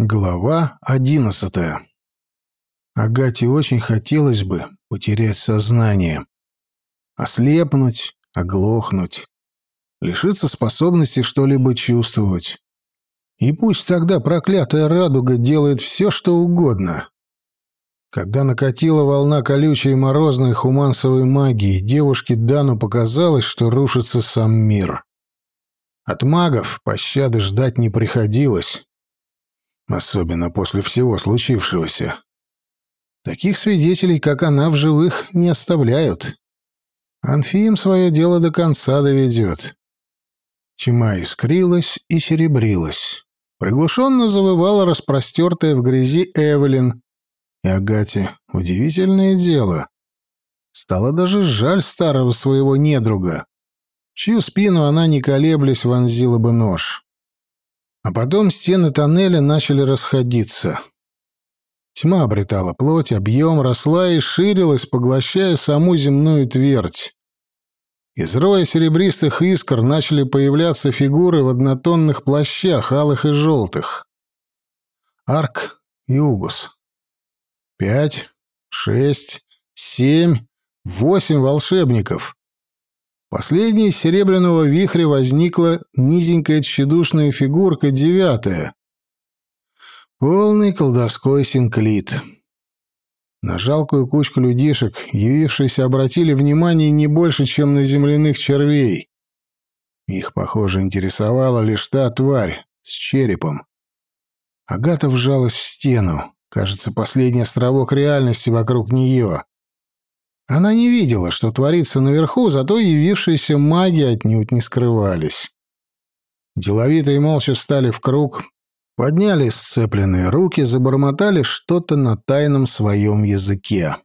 Глава одиннадцатая. Агате очень хотелось бы потерять сознание. Ослепнуть, оглохнуть. Лишиться способности что-либо чувствовать. И пусть тогда проклятая радуга делает все, что угодно. Когда накатила волна колючей морозной хумансовой магии, девушке Дану показалось, что рушится сам мир. От магов пощады ждать не приходилось особенно после всего случившегося. Таких свидетелей, как она, в живых не оставляют. Анфим свое дело до конца доведет. Тьма искрилась и серебрилась. Приглушенно завывала распростертая в грязи Эвелин. И Агате удивительное дело. Стало даже жаль старого своего недруга, чью спину она, не колеблясь, вонзила бы нож. А потом стены тоннеля начали расходиться. Тьма обретала плоть, объем росла и ширилась, поглощая саму земную твердь. Из роя серебристых искр начали появляться фигуры в однотонных плащах, алых и желтых. Арк и Угус. Пять, шесть, семь, восемь волшебников. Последней из серебряного вихря возникла низенькая тщедушная фигурка девятая. Полный колдовской синклит. На жалкую кучку людишек, явившиеся, обратили внимание не больше, чем на земляных червей. Их, похоже, интересовала лишь та тварь с черепом. Агата вжалась в стену. Кажется, последний островок реальности вокруг нее. Она не видела, что творится наверху, зато явившиеся маги отнюдь не скрывались. Деловито и молча встали в круг, подняли сцепленные руки, забормотали что-то на тайном своем языке.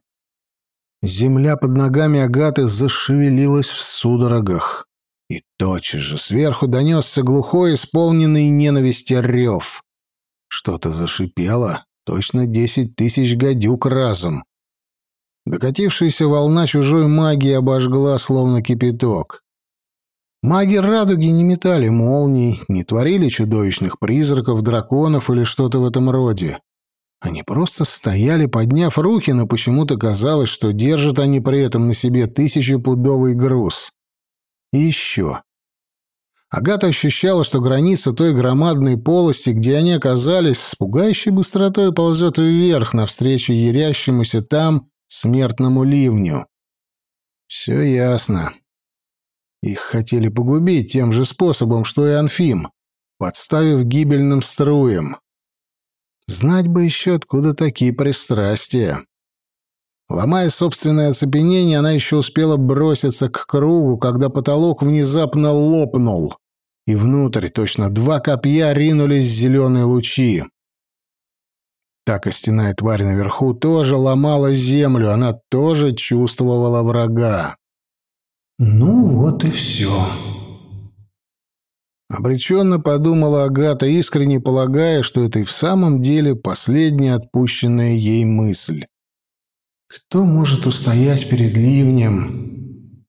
Земля под ногами Агаты зашевелилась в судорогах. И тотчас же сверху донесся глухой, исполненный ненависти рев. Что-то зашипело, точно десять тысяч гадюк разом. Докатившаяся волна чужой магии обожгла, словно кипяток. Маги радуги не метали молний, не творили чудовищных призраков, драконов или что-то в этом роде. Они просто стояли, подняв руки, но почему-то казалось, что держат они при этом на себе тысячепудовый груз. И еще. Агата ощущала, что граница той громадной полости, где они оказались, с пугающей быстротой ползет вверх навстречу ярящемуся там смертному ливню. Все ясно. Их хотели погубить тем же способом, что и Анфим, подставив гибельным струям. Знать бы еще, откуда такие пристрастия. Ломая собственное оцепенение, она еще успела броситься к кругу, когда потолок внезапно лопнул, и внутрь точно два копья ринулись зеленые лучи. Та костяная тварь наверху тоже ломала землю, она тоже чувствовала врага. «Ну вот и все», Обреченно подумала Агата, искренне полагая, что это и в самом деле последняя отпущенная ей мысль. «Кто может устоять перед ливнем?»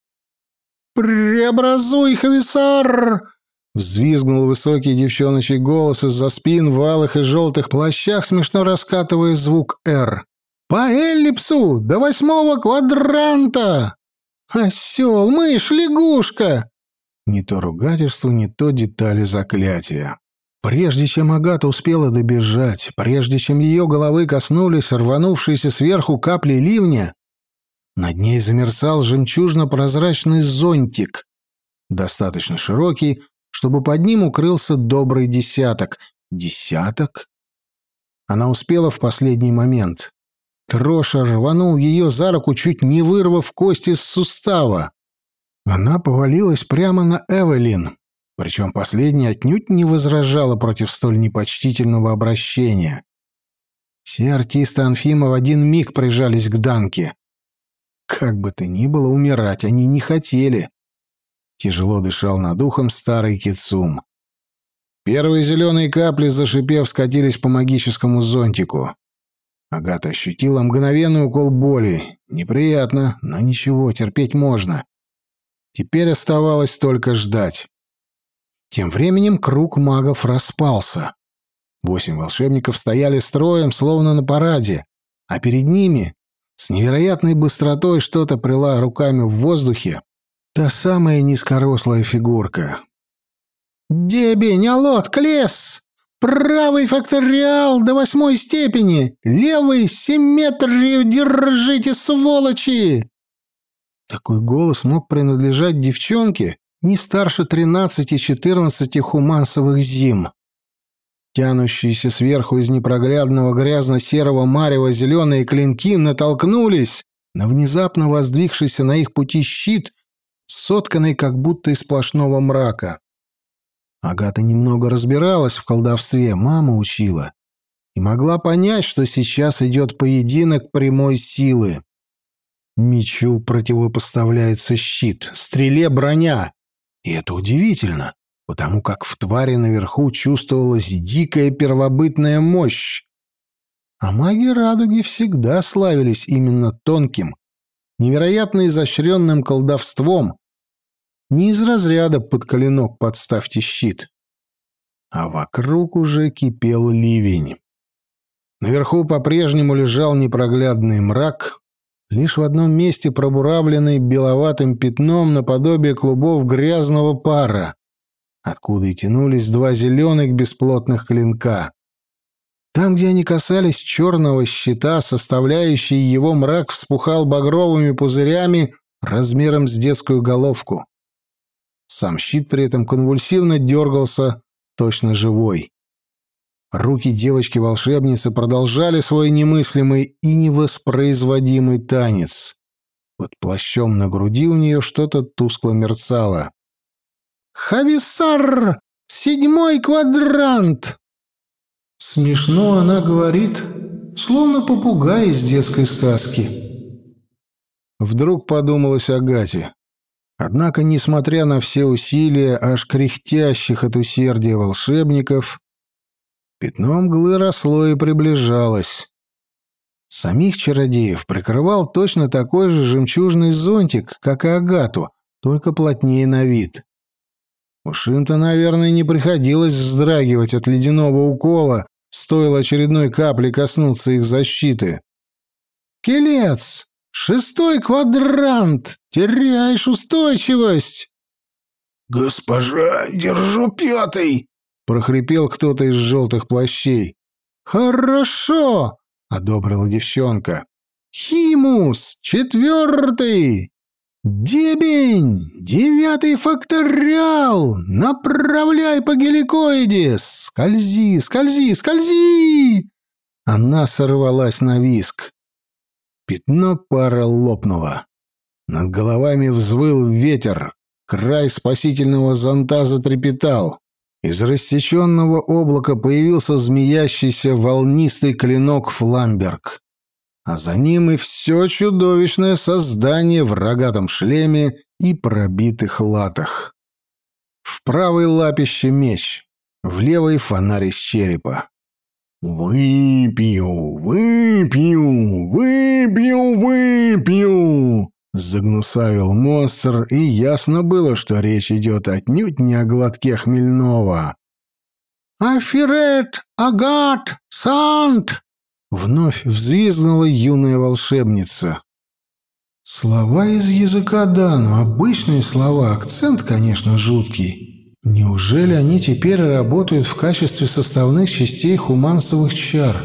«Преобразуй, Хависар!» Взвизгнул высокий девчоночий голос из-за спин в алых и желтых плащах, смешно раскатывая звук «Р». «По эллипсу! До восьмого квадранта! Осел, мышь, лягушка!» Не то ругательство, не то детали заклятия. Прежде чем Агата успела добежать, прежде чем ее головы коснулись рванувшиеся сверху капли ливня, над ней замерцал жемчужно-прозрачный зонтик, достаточно широкий, чтобы под ним укрылся добрый десяток. Десяток? Она успела в последний момент. Троша рванул ее за руку, чуть не вырвав кости с сустава. Она повалилась прямо на Эвелин, причем последняя отнюдь не возражала против столь непочтительного обращения. Все артисты Анфима в один миг прижались к Данке. Как бы то ни было, умирать они не хотели. Тяжело дышал над ухом старый Кицум. Первые зеленые капли, зашипев, скатились по магическому зонтику. Агата ощутила мгновенный укол боли. Неприятно, но ничего, терпеть можно. Теперь оставалось только ждать. Тем временем круг магов распался. Восемь волшебников стояли строем, словно на параде, а перед ними, с невероятной быстротой, что-то прила руками в воздухе, та самая низкорослая фигурка. «Дебень, алот, клес! Правый факториал до восьмой степени! Левый симметрию держите, сволочи!» Такой голос мог принадлежать девчонке не старше 13-14 хумансовых зим. Тянущиеся сверху из непроглядного грязно-серого марева зеленые клинки натолкнулись на внезапно воздвигшийся на их пути щит, сотканный как будто из сплошного мрака. Агата немного разбиралась в колдовстве, мама учила, и могла понять, что сейчас идет поединок прямой силы. Мечу противопоставляется щит, стреле броня. И это удивительно, потому как в твари наверху чувствовалась дикая первобытная мощь. А маги радуги всегда славились именно тонким, невероятно изощренным колдовством. Не из разряда под коленок подставьте щит. А вокруг уже кипел ливень. Наверху по-прежнему лежал непроглядный мрак, лишь в одном месте пробуравленный беловатым пятном наподобие клубов грязного пара, откуда и тянулись два зеленых бесплотных клинка. Там, где они касались черного щита, составляющий его мрак вспухал багровыми пузырями размером с детскую головку. Сам щит при этом конвульсивно дергался, точно живой. Руки девочки-волшебницы продолжали свой немыслимый и невоспроизводимый танец. Под плащом на груди у нее что-то тускло мерцало. «Хависар! Седьмой квадрант!» Смешно она говорит, словно попугай из детской сказки. Вдруг подумалось Агате. Однако, несмотря на все усилия аж кряхтящих от усердия волшебников, Пятно мглы росло и приближалось. Самих чародеев прикрывал точно такой же жемчужный зонтик, как и Агату, только плотнее на вид. Уж им-то, наверное, не приходилось вздрагивать от ледяного укола, стоило очередной капли коснуться их защиты. «Келец! Шестой квадрант! Теряешь устойчивость!» «Госпожа, держу пятый!» — прохрипел кто-то из желтых плащей. «Хорошо!» — одобрила девчонка. «Химус! Четвертый! Дебень! Девятый факториал! Направляй по геликоиде! Скользи, скользи, скользи!» Она сорвалась на виск. Пятно пара лопнуло. Над головами взвыл ветер. Край спасительного зонта затрепетал. Из рассеченного облака появился змеящийся волнистый клинок Фламберг. А за ним и все чудовищное создание в рогатом шлеме и пробитых латах. В правой лапище меч, в левой фонарь из черепа. «Выпью, выпью, выпью, выпью!» Загнусавил монстр, и ясно было, что речь идет отнюдь не о глотке хмельного. «Афирет! Агат! Сант!» Вновь взвизгнула юная волшебница. Слова из языка Дану, обычные слова, акцент, конечно, жуткий. Неужели они теперь работают в качестве составных частей хумансовых чар?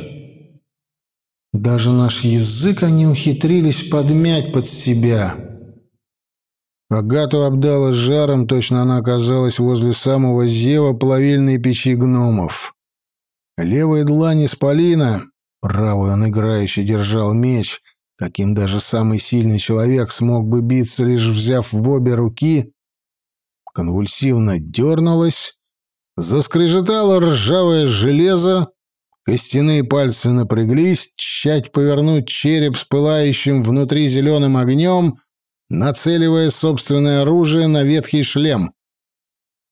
Даже наш язык они ухитрились подмять под себя. Агату обдала жаром, точно она оказалась возле самого зева плавильной печи гномов. Левая длань исполина, правую он играюще держал меч, каким даже самый сильный человек смог бы биться, лишь взяв в обе руки, конвульсивно дернулась, заскрежетало ржавое железо, Костяные пальцы напряглись, тщать повернуть череп с пылающим внутри зеленым огнем, нацеливая собственное оружие на ветхий шлем.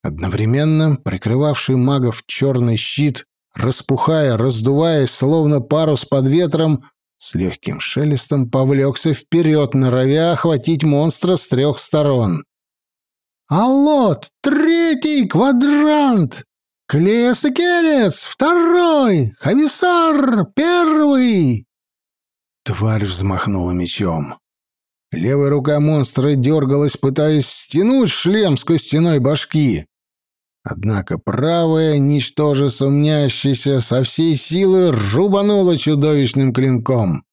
Одновременно прикрывавший магов черный щит, распухая, раздуваясь, словно парус под ветром, с легким шелестом повлекся вперед, норовя охватить монстра с трех сторон. «Аллот! Третий квадрант!» Клеесыкелец! Второй! Хависар! Первый!» Тварь взмахнула мечом. Левая рука монстра дергалась, пытаясь стянуть шлем с костяной башки. Однако правая, ничтоже сумнящаяся, со всей силы рубанула чудовищным клинком.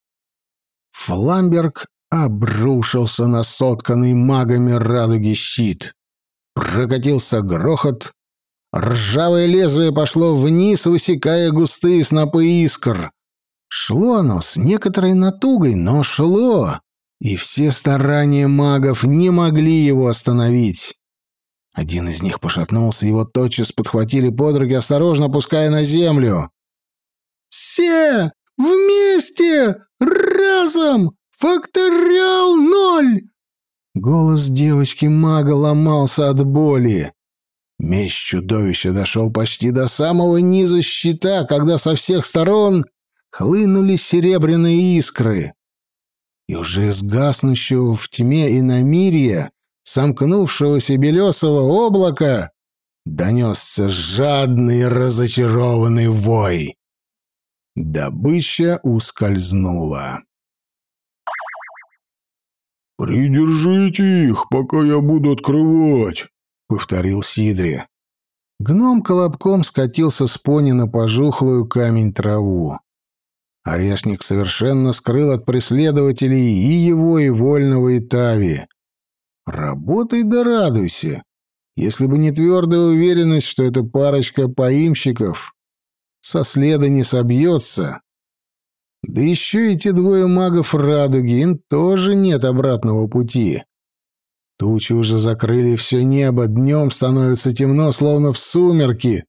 Фламберг обрушился на сотканный магами радуги щит. Прокатился грохот, ржавое лезвие пошло вниз, высекая густые снопы искр. Шло оно с некоторой натугой, но шло, и все старания магов не могли его остановить. Один из них пошатнулся, его тотчас подхватили под руки, осторожно опуская на землю. «Все! Вместе! Разом! Факториал ноль!» Голос девочки-мага ломался от боли. Меч чудовища дошел почти до самого низа щита, когда со всех сторон хлынули серебряные искры. И уже из гаснущего в тьме иномирья, сомкнувшегося белесого облака, донесся жадный разочарованный вой. Добыча ускользнула. «Придержите их, пока я буду открывать», — повторил Сидри. Гном колобком скатился с пони на пожухлую камень траву. Орешник совершенно скрыл от преследователей и его, и вольного Итави. Работай да радуйся. Если бы не твердая уверенность, что эта парочка поимщиков со следа не собьется, да еще и те двое магов радуги, им тоже нет обратного пути. Тучи уже закрыли все небо, днем становится темно, словно в сумерки.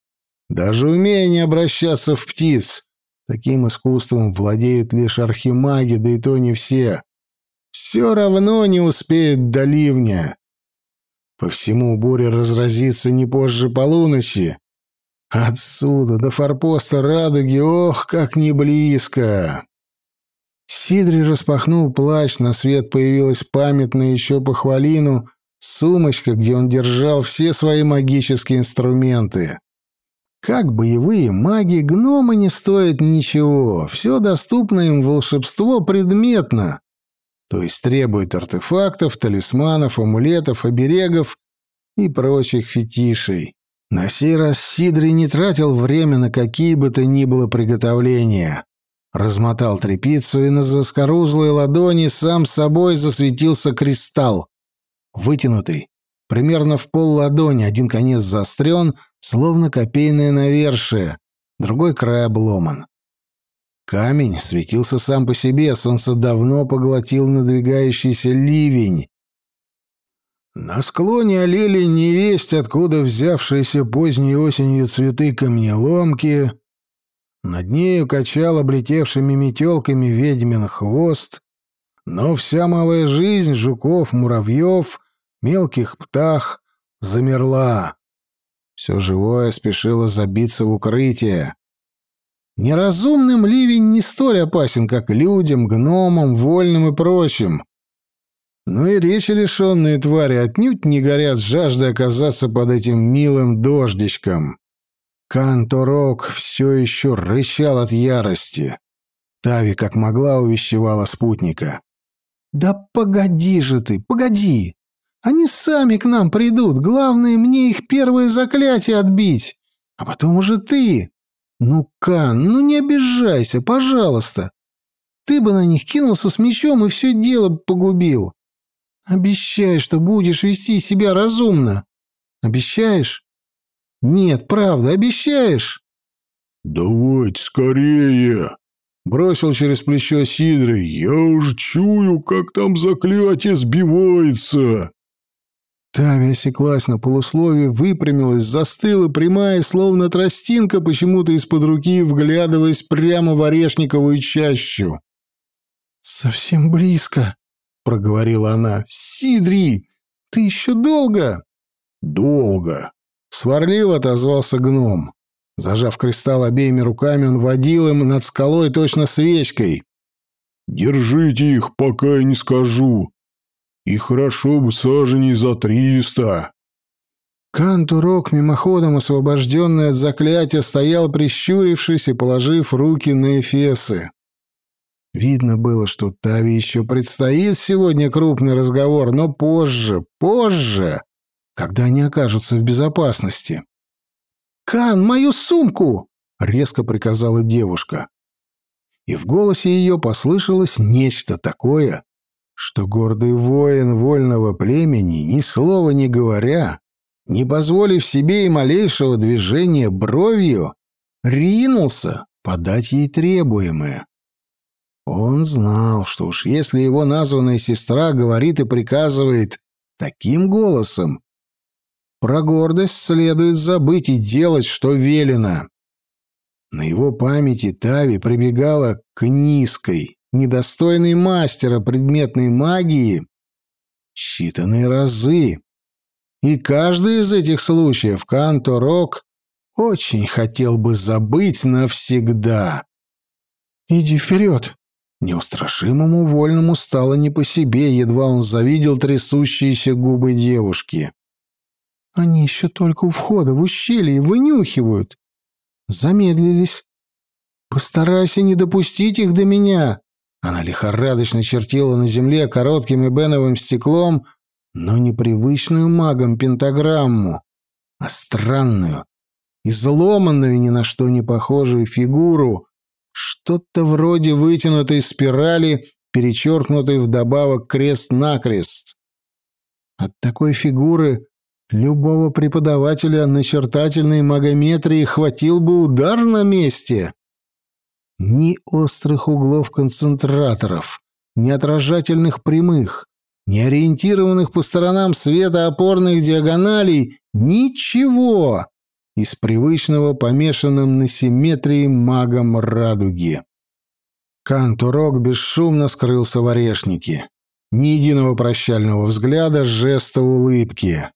Даже умение обращаться в птиц. Таким искусством владеют лишь архимаги, да и то не все. Все равно не успеют до ливня. По всему буря разразится не позже полуночи. Отсюда до форпоста Радуги, ох, как не близко. Сидри распахнул плащ, на свет появилась памятная еще похвалину сумочка, где он держал все свои магические инструменты. Как боевые маги, гномы не стоят ничего, все доступно им волшебство предметно, то есть требует артефактов, талисманов, амулетов, оберегов и прочих фетишей. На сей раз Сидри не тратил время на какие бы то ни было приготовления. Размотал тряпицу, и на заскорузлой ладони сам собой засветился кристалл. Вытянутый, примерно в пол ладони, один конец заострен, словно копейное навершие, другой край обломан. Камень светился сам по себе, солнце давно поглотил надвигающийся ливень, на склоне олели невесть, откуда взявшиеся поздней осенью цветы камнеломки. Над нею качал облетевшими метелками ведьмин хвост. Но вся малая жизнь жуков, муравьев, мелких птах замерла. Все живое спешило забиться в укрытие. Неразумным ливень не столь опасен, как людям, гномам, вольным и прочим. Но и речи лишенные твари отнюдь не горят жаждой оказаться под этим милым дождичком. Канторок все еще рычал от ярости. Тави как могла увещевала спутника. «Да погоди же ты, погоди! Они сами к нам придут, главное мне их первое заклятие отбить, а потом уже ты. Ну, Кан, ну не обижайся, пожалуйста. Ты бы на них кинулся с мечом и все дело погубил. Обещай, что будешь вести себя разумно. Обещаешь? Нет, правда, обещаешь? Давайте скорее, бросил через плечо Сидры. Я уж чую, как там заклятие сбивается. Тави осеклась на полусловие, выпрямилась, застыла, прямая, словно тростинка, почему-то из-под руки, вглядываясь прямо в орешниковую чащу. «Совсем близко», проговорила она. «Сидри, ты еще долго?» «Долго», — сварливо отозвался гном. Зажав кристалл обеими руками, он водил им над скалой точно свечкой. «Держите их, пока я не скажу. И хорошо бы саженей за триста». Кантурок, мимоходом освобожденный от заклятия, стоял прищурившись и положив руки на эфесы. Видно было, что Тави еще предстоит сегодня крупный разговор, но позже, позже, когда они окажутся в безопасности. «Кан, мою сумку!» — резко приказала девушка. И в голосе ее послышалось нечто такое, что гордый воин вольного племени, ни слова не говоря, не позволив себе и малейшего движения бровью, ринулся подать ей требуемое. Он знал, что уж если его названная сестра говорит и приказывает таким голосом, про гордость следует забыть и делать, что велено. На его памяти Тави прибегала к низкой, недостойной мастера предметной магии считанные разы, и каждый из этих случаев Канто Рок очень хотел бы забыть навсегда. «Иди вперед!» Неустрашимому вольному стало не по себе, едва он завидел трясущиеся губы девушки. «Они еще только у входа в ущелье вынюхивают!» Замедлились. «Постарайся не допустить их до меня!» Она лихорадочно чертила на земле коротким эбеновым стеклом но не привычную магом пентаграмму, а странную, изломанную ни на что не похожую фигуру, что-то вроде вытянутой спирали, перечеркнутой вдобавок крест-накрест. От такой фигуры любого преподавателя начертательной магометрии хватил бы удар на месте. Ни острых углов концентраторов, ни отражательных прямых, неориентированных по сторонам света опорных диагоналей, ничего из привычного помешанным на симметрии магом радуги. Кантурок бесшумно скрылся в орешнике. Ни единого прощального взгляда, жеста улыбки.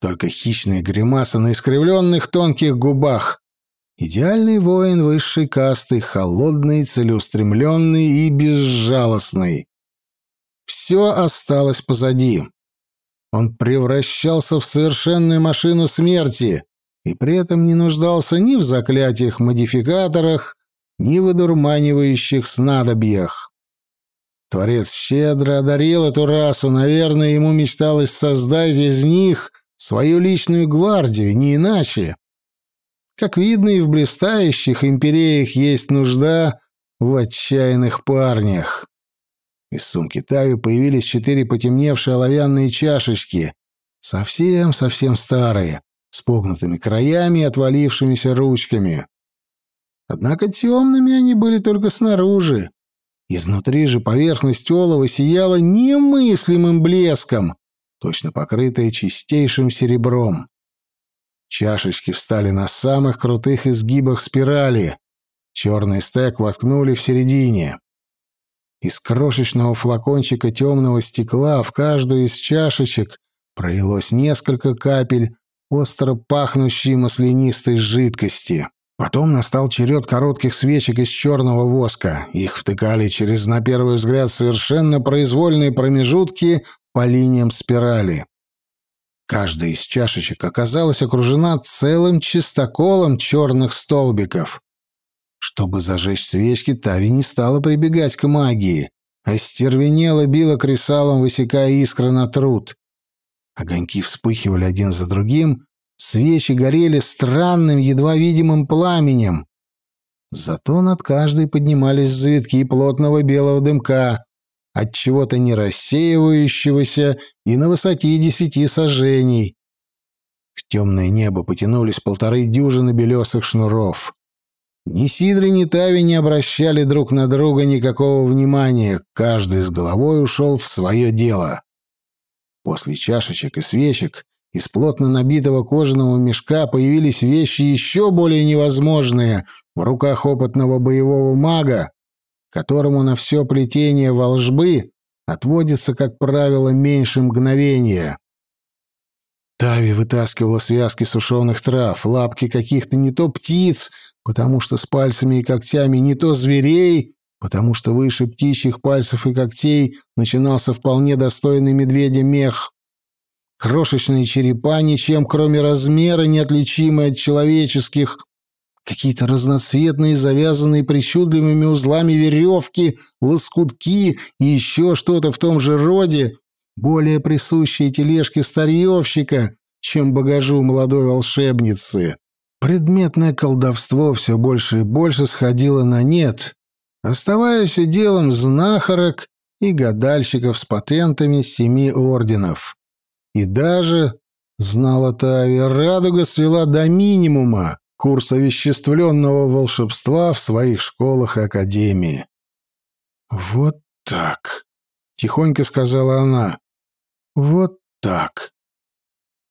Только хищные гримасы на искривленных тонких губах. Идеальный воин высшей касты, холодный, целеустремленный и безжалостный. Все осталось позади. Он превращался в совершенную машину смерти и при этом не нуждался ни в заклятиях-модификаторах, ни в одурманивающих снадобьях. Творец щедро одарил эту расу, наверное, ему мечталось создать из них свою личную гвардию, не иначе. Как видно, и в блистающих империях есть нужда в отчаянных парнях. Из сумки Тави появились четыре потемневшие оловянные чашечки, совсем-совсем старые, с погнутыми краями и отвалившимися ручками. Однако темными они были только снаружи. Изнутри же поверхность олова сияла немыслимым блеском, точно покрытая чистейшим серебром. Чашечки встали на самых крутых изгибах спирали. Черный стек воткнули в середине. Из крошечного флакончика темного стекла в каждую из чашечек пролилось несколько капель остро пахнущей маслянистой жидкости. Потом настал черед коротких свечек из черного воска. Их втыкали через, на первый взгляд, совершенно произвольные промежутки по линиям спирали. Каждая из чашечек оказалась окружена целым чистоколом черных столбиков. Чтобы зажечь свечки, Тави не стала прибегать к магии, а стервенело била кресалом, высекая искры на труд. Огоньки вспыхивали один за другим, свечи горели странным, едва видимым пламенем. Зато над каждой поднимались завитки плотного белого дымка, от чего-то не рассеивающегося и на высоте десяти сажений. В темное небо потянулись полторы дюжины белесых шнуров. Ни Сидри, ни Тави не обращали друг на друга никакого внимания, каждый с головой ушел в свое дело. После чашечек и свечек из плотно набитого кожаного мешка появились вещи еще более невозможные в руках опытного боевого мага, которому на все плетение волжбы отводится, как правило, меньше мгновения. Тави вытаскивала связки сушеных трав, лапки каких-то не то птиц, потому что с пальцами и когтями не то зверей, потому что выше птичьих пальцев и когтей начинался вполне достойный медведя мех. крошечные черепа, ничем кроме размера, неотличимые от человеческих, какие-то разноцветные, завязанные причудливыми узлами веревки, лоскутки и еще что-то в том же роде, более присущие тележке старьевщика, чем багажу молодой волшебницы. Предметное колдовство все больше и больше сходило на нет, оставаясь делом знахарок и гадальщиков с патентами семи орденов. И даже, знала Тави, радуга свела до минимума курс овеществленного волшебства в своих школах и академии. «Вот так», — тихонько сказала она. «Вот так»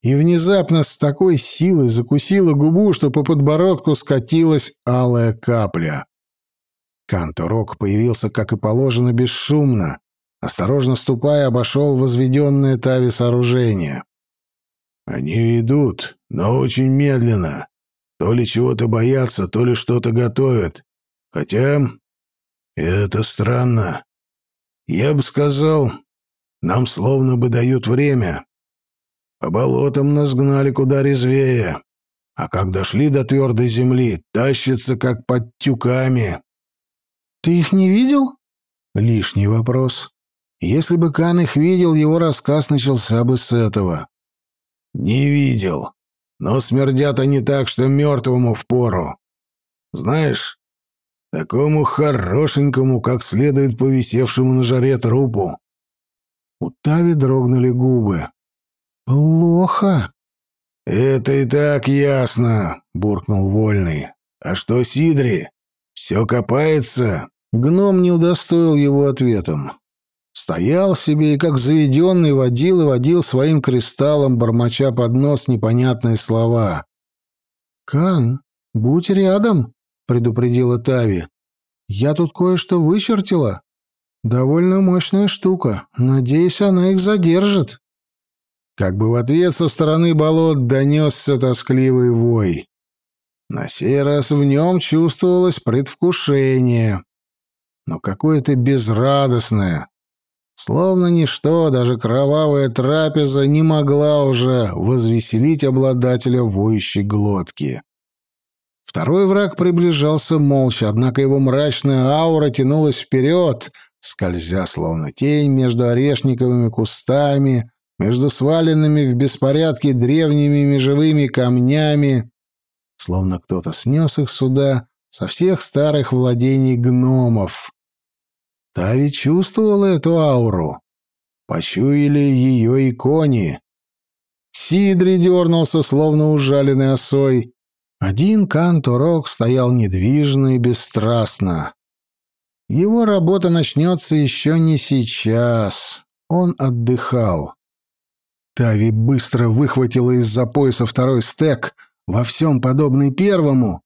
и внезапно с такой силой закусила губу, что по подбородку скатилась алая капля. Канторок появился, как и положено, бесшумно. Осторожно ступая, обошел возведенное Тави сооружение. «Они идут, но очень медленно. То ли чего-то боятся, то ли что-то готовят. Хотя это странно. Я бы сказал, нам словно бы дают время. По болотам нас гнали куда резвее, а как дошли до твердой земли, тащатся как под тюками. Ты их не видел? Лишний вопрос. Если бы Кан их видел, его рассказ начался бы с этого. Не видел. Но смердят они так, что мертвому впору. Знаешь, такому хорошенькому, как следует повисевшему на жаре трупу. У Тави дрогнули губы. «Плохо». «Это и так ясно», — буркнул Вольный. «А что Сидри? Все копается?» Гном не удостоил его ответом. Стоял себе и, как заведенный, водил и водил своим кристаллом, бормоча под нос непонятные слова. «Кан, будь рядом», — предупредила Тави. «Я тут кое-что вычертила. Довольно мощная штука. Надеюсь, она их задержит». Как бы в ответ со стороны болот донесся тоскливый вой. На сей раз в нем чувствовалось предвкушение, но какое-то безрадостное. Словно ничто, даже кровавая трапеза не могла уже возвеселить обладателя воющей глотки. Второй враг приближался молча, однако его мрачная аура тянулась вперед, скользя словно тень между орешниковыми кустами, между сваленными в беспорядке древними межевыми камнями, словно кто-то снес их сюда со всех старых владений гномов. Тави чувствовала эту ауру. Почуяли ее и кони. Сидри дернулся, словно ужаленный осой. Один Канторок стоял недвижно и бесстрастно. Его работа начнется еще не сейчас. Он отдыхал. Тави быстро выхватила из-за пояса второй стек, во всем подобный первому,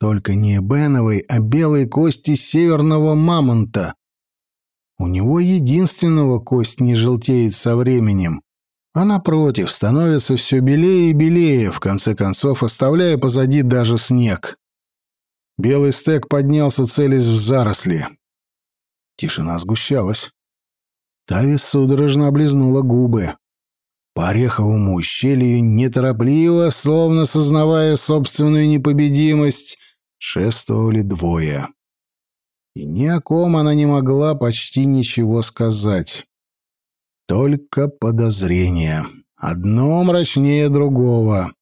только не беновой, а белой кости северного мамонта. У него единственного кость не желтеет со временем, а напротив становится все белее и белее, в конце концов оставляя позади даже снег. Белый стек поднялся, целясь в заросли. Тишина сгущалась. Тави судорожно облизнула губы. По ореховому ущелью неторопливо, словно сознавая собственную непобедимость, шествовали двое. И ни о ком она не могла почти ничего сказать. Только подозрения. Одно мрачнее другого.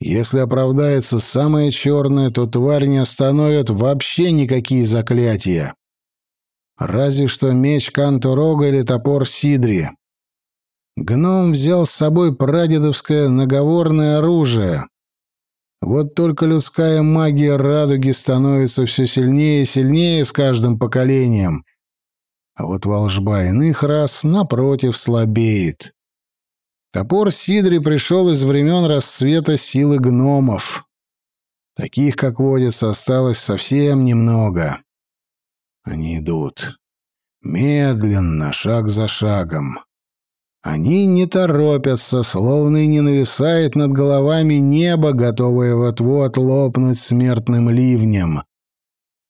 Если оправдается самое черное, то тварь не остановит вообще никакие заклятия. Разве что меч Канторога или топор Сидри. Гном взял с собой прадедовское наговорное оружие. Вот только людская магия радуги становится все сильнее и сильнее с каждым поколением. А вот волжба иных рас, напротив, слабеет. Топор Сидри пришел из времен расцвета силы гномов. Таких, как водится, осталось совсем немного. Они идут. Медленно, шаг за шагом. Они не торопятся, словно и не нависает над головами небо, готовое вот-вот лопнуть смертным ливнем.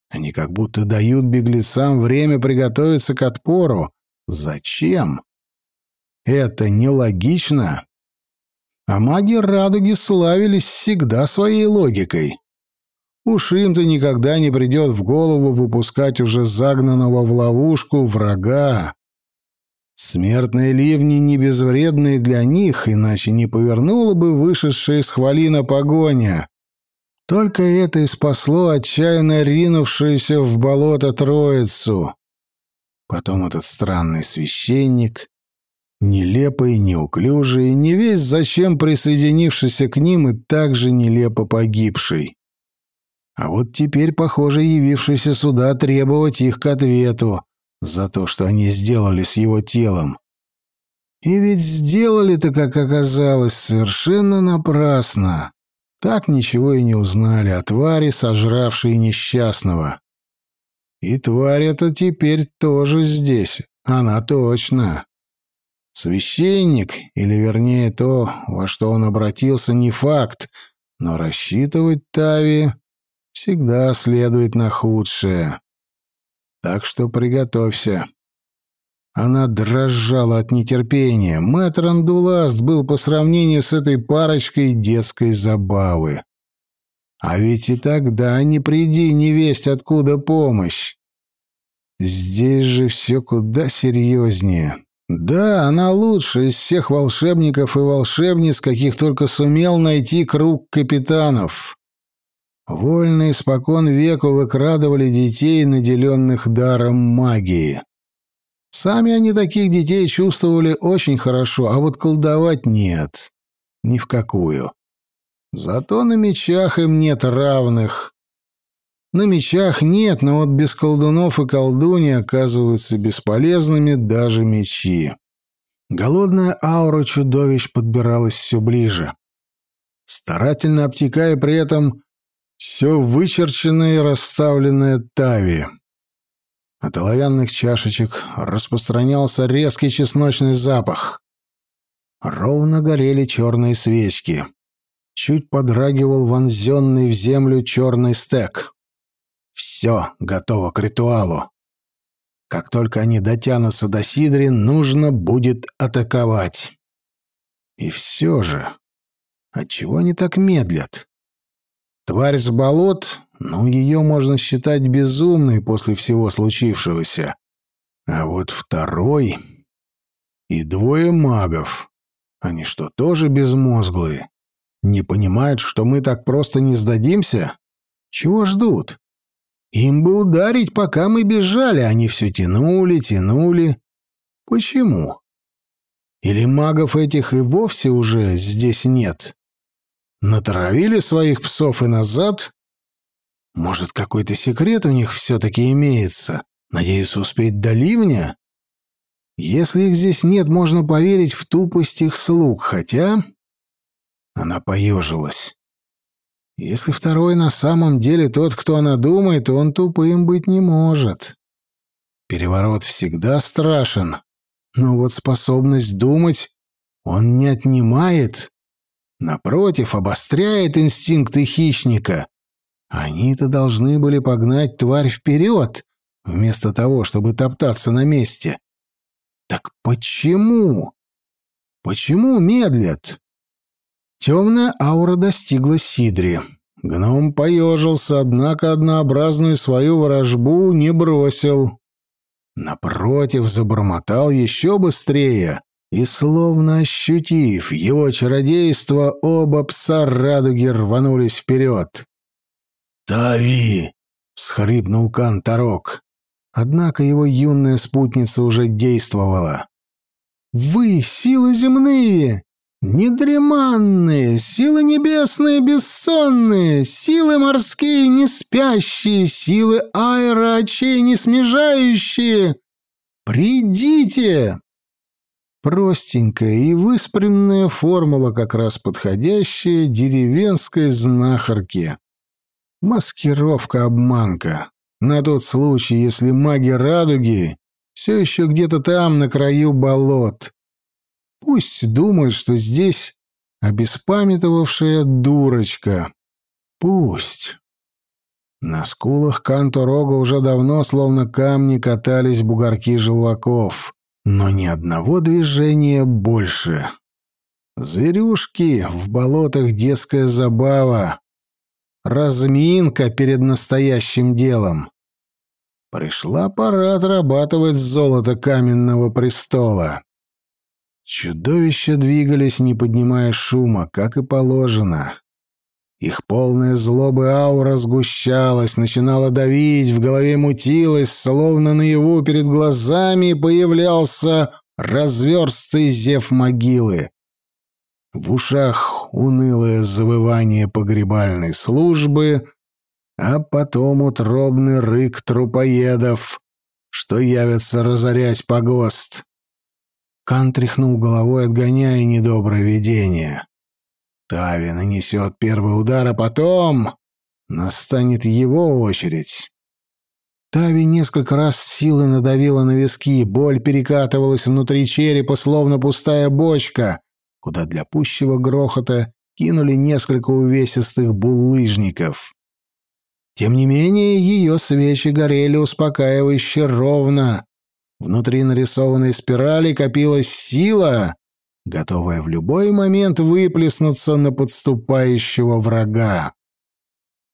Они как будто дают беглецам время приготовиться к отпору. Зачем? это нелогично? А маги радуги славились всегда своей логикой. Уж им-то никогда не придет в голову выпускать уже загнанного в ловушку врага. Смертные ливни не безвредные для них, иначе не повернула бы вышедшая из хвалина погоня. Только это и спасло отчаянно ринувшуюся в болото троицу. Потом этот странный священник, нелепый, неуклюжий, не весь зачем присоединившийся к ним и также нелепо погибший. А вот теперь, похоже, явившийся сюда требовать их к ответу за то, что они сделали с его телом. И ведь сделали-то, как оказалось, совершенно напрасно. Так ничего и не узнали о твари, сожравшей несчастного. И тварь эта теперь тоже здесь, она точно. Священник, или вернее то, во что он обратился, не факт, но рассчитывать Тави всегда следует на худшее. Так что приготовься. Она дрожала от нетерпения. Мэтр Андуласт был по сравнению с этой парочкой детской забавы. А ведь и тогда не приди не весть откуда помощь. Здесь же все куда серьезнее. Да, она лучшая из всех волшебников и волшебниц, каких только сумел найти круг капитанов. Вольно испокон веку выкрадывали детей, наделенных даром магии. Сами они таких детей чувствовали очень хорошо, а вот колдовать нет. Ни в какую. Зато на мечах им нет равных. На мечах нет, но вот без колдунов и колдуни оказываются бесполезными даже мечи. Голодная аура чудовищ подбиралась все ближе, старательно обтекая при этом все вычерченное и расставленное тави. От оловянных чашечек распространялся резкий чесночный запах. Ровно горели черные свечки. Чуть подрагивал вонзенный в землю черный стек. Все готово к ритуалу. Как только они дотянутся до Сидри, нужно будет атаковать. И все же, отчего они так медлят? Тварь с болот, ну, ее можно считать безумной после всего случившегося. А вот второй и двое магов. Они что, тоже безмозглые? Не понимают, что мы так просто не сдадимся? Чего ждут? Им бы ударить, пока мы бежали, они все тянули, тянули. Почему? Или магов этих и вовсе уже здесь нет? Натравили своих псов и назад? Может, какой-то секрет у них все-таки имеется? Надеюсь успеть до ливня? Если их здесь нет, можно поверить в тупость их слуг, хотя... Она поежилась. Если второй на самом деле тот, кто она думает, он тупым быть не может. Переворот всегда страшен, но вот способность думать он не отнимает. Напротив, обостряет инстинкты хищника. Они-то должны были погнать тварь вперед, вместо того, чтобы топтаться на месте. Так почему? Почему медлят? Темная аура достигла Сидри. Гном поежился, однако однообразную свою ворожбу не бросил. Напротив, забормотал еще быстрее, и, словно ощутив его чародейство, оба пса радуги рванулись вперед. «Тави!» — всхрипнул Кантарок. Однако его юная спутница уже действовала. «Вы — силы земные! Недреманные, силы небесные бессонные, силы морские не спящие, силы аэра очей не смежающие. Придите!» Простенькая и выспренная формула, как раз подходящая деревенской знахарке. Маскировка-обманка. На тот случай, если маги радуги все еще где-то там, на краю болот. Пусть думают, что здесь обеспамятовавшая дурочка. Пусть. На скулах Канторога уже давно, словно камни, катались бугорки желваков. Но ни одного движения больше. Зверюшки в болотах детская забава. Разминка перед настоящим делом. Пришла пора отрабатывать золото каменного престола. Чудовища двигались, не поднимая шума, как и положено. Их полная злобы аура сгущалась, начинала давить, в голове мутилась, словно наяву перед глазами появлялся разверстый зев могилы. В ушах унылое завывание погребальной службы, а потом утробный рык трупоедов, что явятся разорять погост. Кан тряхнул головой, отгоняя недоброе видение. Тави нанесет первый удар, а потом настанет его очередь. Тави несколько раз силой надавила на виски, боль перекатывалась внутри черепа, словно пустая бочка, куда для пущего грохота кинули несколько увесистых булыжников. Тем не менее, ее свечи горели успокаивающе ровно. Внутри нарисованной спирали копилась сила, готовая в любой момент выплеснуться на подступающего врага.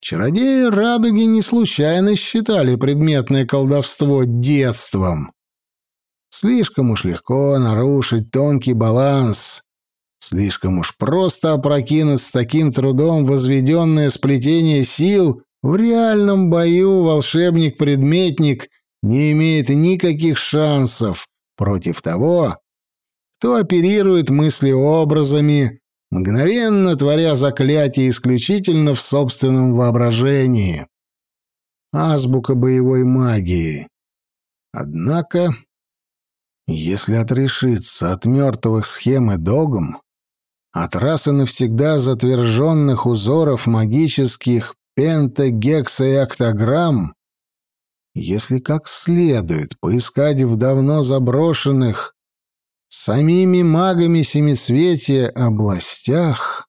Чародеи радуги не случайно считали предметное колдовство детством. Слишком уж легко нарушить тонкий баланс, слишком уж просто опрокинуть с таким трудом возведенное сплетение сил в реальном бою волшебник-предметник не имеет никаких шансов против того, кто оперирует мыслеобразами, мгновенно творя заклятие исключительно в собственном воображении. Азбука боевой магии. Однако, если отрешиться от мертвых схем и догм, от раз и навсегда затверженных узоров магических пента, гекса и октограмм, если как следует поискать в давно заброшенных самими магами семисветия областях,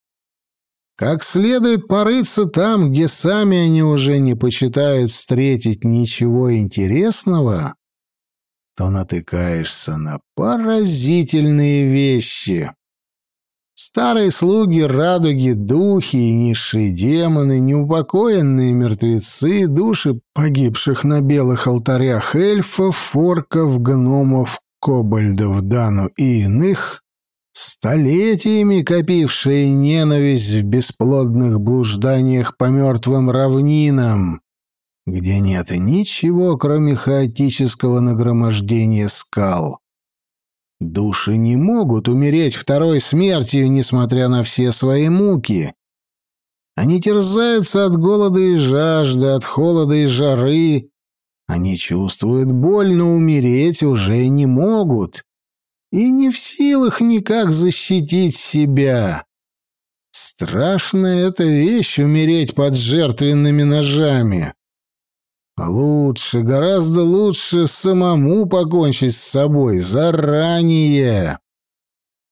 как следует порыться там, где сами они уже не почитают встретить ничего интересного, то натыкаешься на поразительные вещи. Старые слуги радуги, духи и низшие демоны, неупокоенные мертвецы, души погибших на белых алтарях эльфов, форков, гномов, кобальдов, дану и иных, столетиями копившие ненависть в бесплодных блужданиях по мертвым равнинам, где нет ничего, кроме хаотического нагромождения скал. Души не могут умереть второй смертью, несмотря на все свои муки. Они терзаются от голода и жажды, от холода и жары, они чувствуют боль, но умереть уже не могут. И не в силах никак защитить себя. Страшная эта вещь — умереть под жертвенными ножами. Лучше, гораздо лучше самому покончить с собой заранее.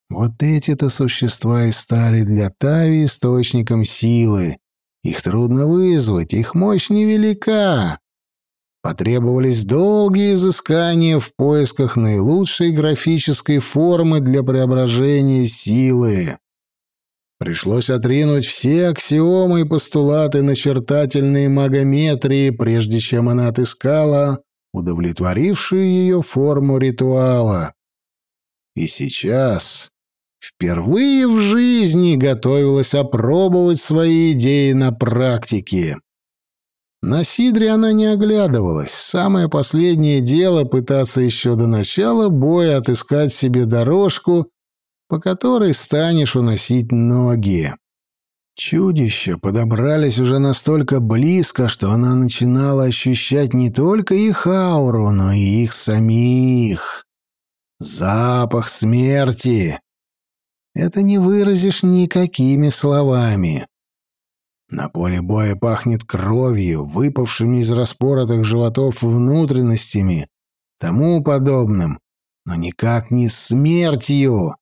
Вот эти-то существа и стали для Тави источником силы. Их трудно вызвать, их мощь невелика. Потребовались долгие изыскания в поисках наилучшей графической формы для преображения силы. Пришлось отринуть все аксиомы и постулаты начертательной магометрии, прежде чем она отыскала удовлетворившую ее форму ритуала. И сейчас, впервые в жизни, готовилась опробовать свои идеи на практике. На Сидре она не оглядывалась. Самое последнее дело — пытаться еще до начала боя отыскать себе дорожку, по которой станешь уносить ноги. Чудища подобрались уже настолько близко, что она начинала ощущать не только их ауру, но и их самих. Запах смерти. Это не выразишь никакими словами. На поле боя пахнет кровью, выпавшими из распоротых животов внутренностями, тому подобным, но никак не смертью.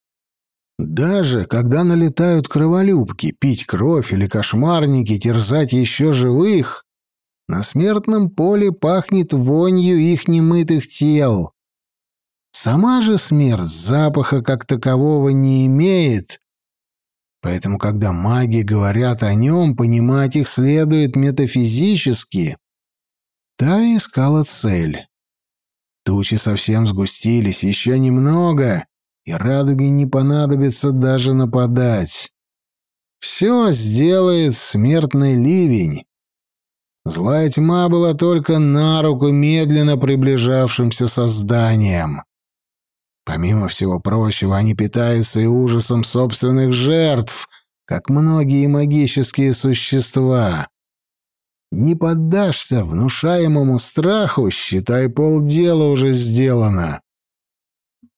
Даже когда налетают кроволюбки, пить кровь или кошмарники, терзать еще живых, на смертном поле пахнет вонью их немытых тел. Сама же смерть запаха как такового не имеет, поэтому когда маги говорят о нем, понимать их следует метафизически. Тави искала цель. Тучи совсем сгустились, еще немного, и радуге не понадобится даже нападать. Все сделает смертный ливень. Злая тьма была только на руку медленно приближавшимся созданиям. Помимо всего прочего, они питаются и ужасом собственных жертв, как многие магические существа. Не поддашься внушаемому страху, считай, полдела уже сделано.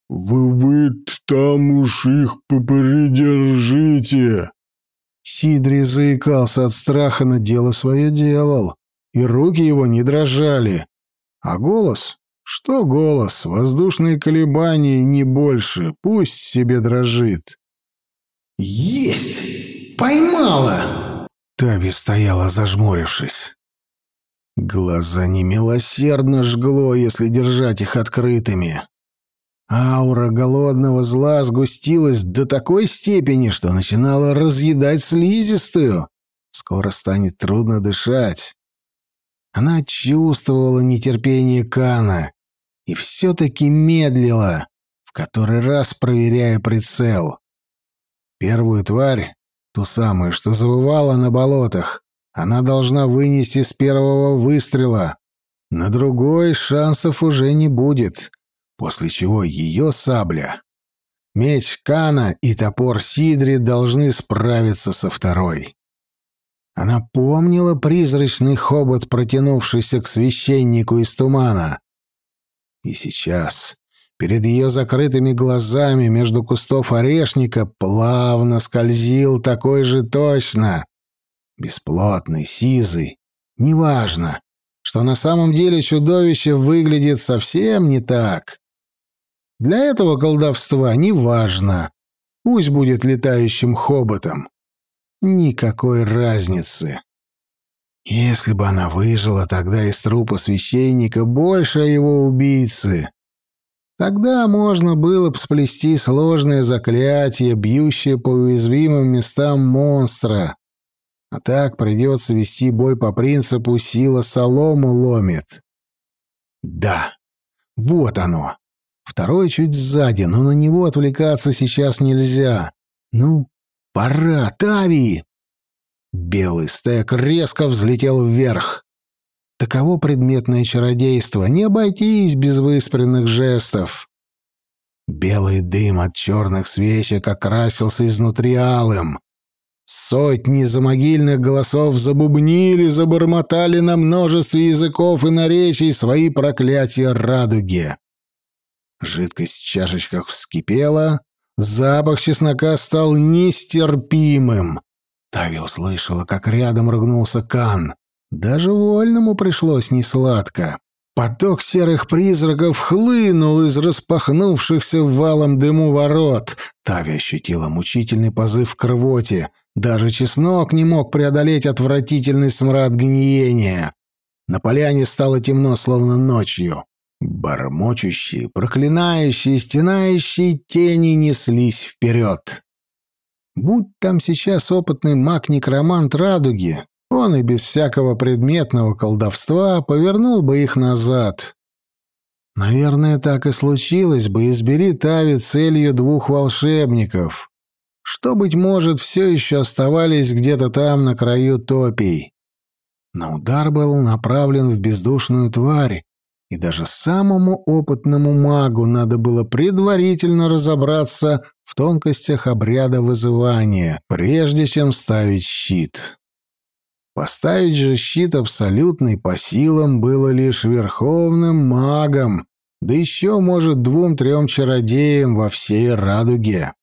«Вы, вы там уж их попридержите!» Сидри заикался от страха, но дело свое делал, и руки его не дрожали. А голос? Что голос? Воздушные колебания, не больше. Пусть себе дрожит. «Есть! Поймала!» Таби стояла, зажмурившись. Глаза немилосердно жгло, если держать их открытыми. Аура голодного зла сгустилась до такой степени, что начинала разъедать слизистую. Скоро станет трудно дышать. Она чувствовала нетерпение Кана и все-таки медлила, в который раз проверяя прицел. Первую тварь, ту самую, что завывала на болотах, она должна вынести с первого выстрела. На другой шансов уже не будет после чего ее сабля, меч Кана и топор Сидри должны справиться со второй. Она помнила призрачный хобот, протянувшийся к священнику из тумана. И сейчас, перед ее закрытыми глазами, между кустов орешника, плавно скользил такой же точно. Бесплотный, сизый, неважно, что на самом деле чудовище выглядит совсем не так. Для этого колдовства неважно. Пусть будет летающим хоботом. Никакой разницы. Если бы она выжила тогда из трупа священника больше его убийцы, тогда можно было бы сплести сложное заклятие, бьющее по уязвимым местам монстра. А так придется вести бой по принципу «сила солому ломит». Да, вот оно. Второй чуть сзади, но на него отвлекаться сейчас нельзя. Ну, пора, Тави! Белый стек резко взлетел вверх. Таково предметное чародейство, не обойтись без выспренных жестов. Белый дым от черных свечек окрасился изнутри алым. Сотни замогильных голосов забубнили, забормотали на множестве языков и наречий свои проклятия радуги. Жидкость в чашечках вскипела, запах чеснока стал нестерпимым. Тави услышала, как рядом ругнулся Кан. Даже вольному пришлось несладко. Поток серых призраков хлынул из распахнувшихся валом дыму ворот. Тави ощутила мучительный позыв к рвоте. Даже чеснок не мог преодолеть отвратительный смрад гниения. На поляне стало темно, словно ночью. Бормочущие, проклинающие, стенающие тени неслись вперед. Будь там сейчас опытный маг-некромант радуги, он и без всякого предметного колдовства повернул бы их назад. Наверное, так и случилось бы, избери Тави целью двух волшебников, что, быть может, все еще оставались где-то там на краю топий. Но удар был направлен в бездушную тварь, и даже самому опытному магу надо было предварительно разобраться в тонкостях обряда вызывания, прежде чем ставить щит. Поставить же щит абсолютный по силам было лишь верховным магом, да еще, может, двум-трем чародеям во всей радуге.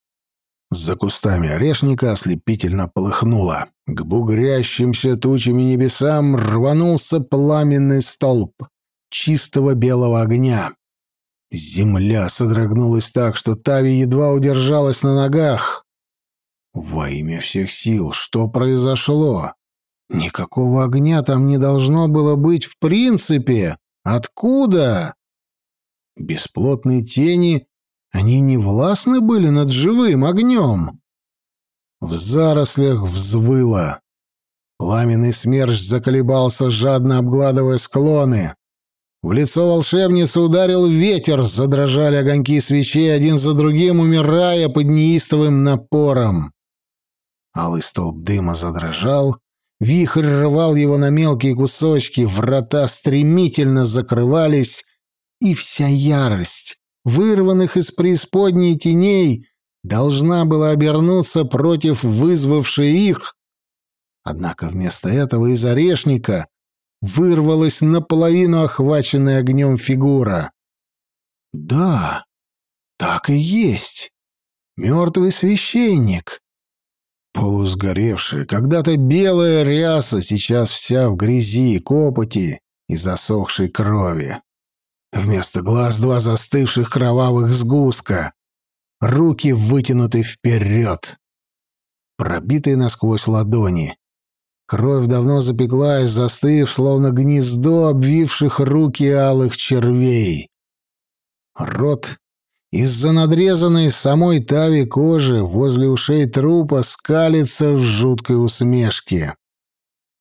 За кустами орешника ослепительно полыхнуло. К бугрящимся тучами небесам рванулся пламенный столб чистого белого огня. Земля содрогнулась так, что Тави едва удержалась на ногах. Во имя всех сил, что произошло? Никакого огня там не должно было быть в принципе. Откуда? Бесплотные тени, они не властны были над живым огнем. В зарослях взвыло. Пламенный смерч заколебался, жадно обгладывая склоны. В лицо волшебницы ударил ветер, задрожали огоньки свечей один за другим, умирая под неистовым напором. Алый столб дыма задрожал, вихрь рвал его на мелкие кусочки, врата стремительно закрывались, и вся ярость, вырванных из преисподней теней, должна была обернуться против вызвавшей их. Однако вместо этого из орешника вырвалась наполовину охваченная огнем фигура. Да, так и есть. Мертвый священник. Полусгоревшая, когда-то белая ряса, сейчас вся в грязи, копоти и засохшей крови. Вместо глаз два застывших кровавых сгустка. Руки вытянуты вперед. Пробитые насквозь ладони. Кровь давно запеклась, застыв, словно гнездо обвивших руки алых червей. Рот из-за надрезанной самой тави кожи возле ушей трупа скалится в жуткой усмешке.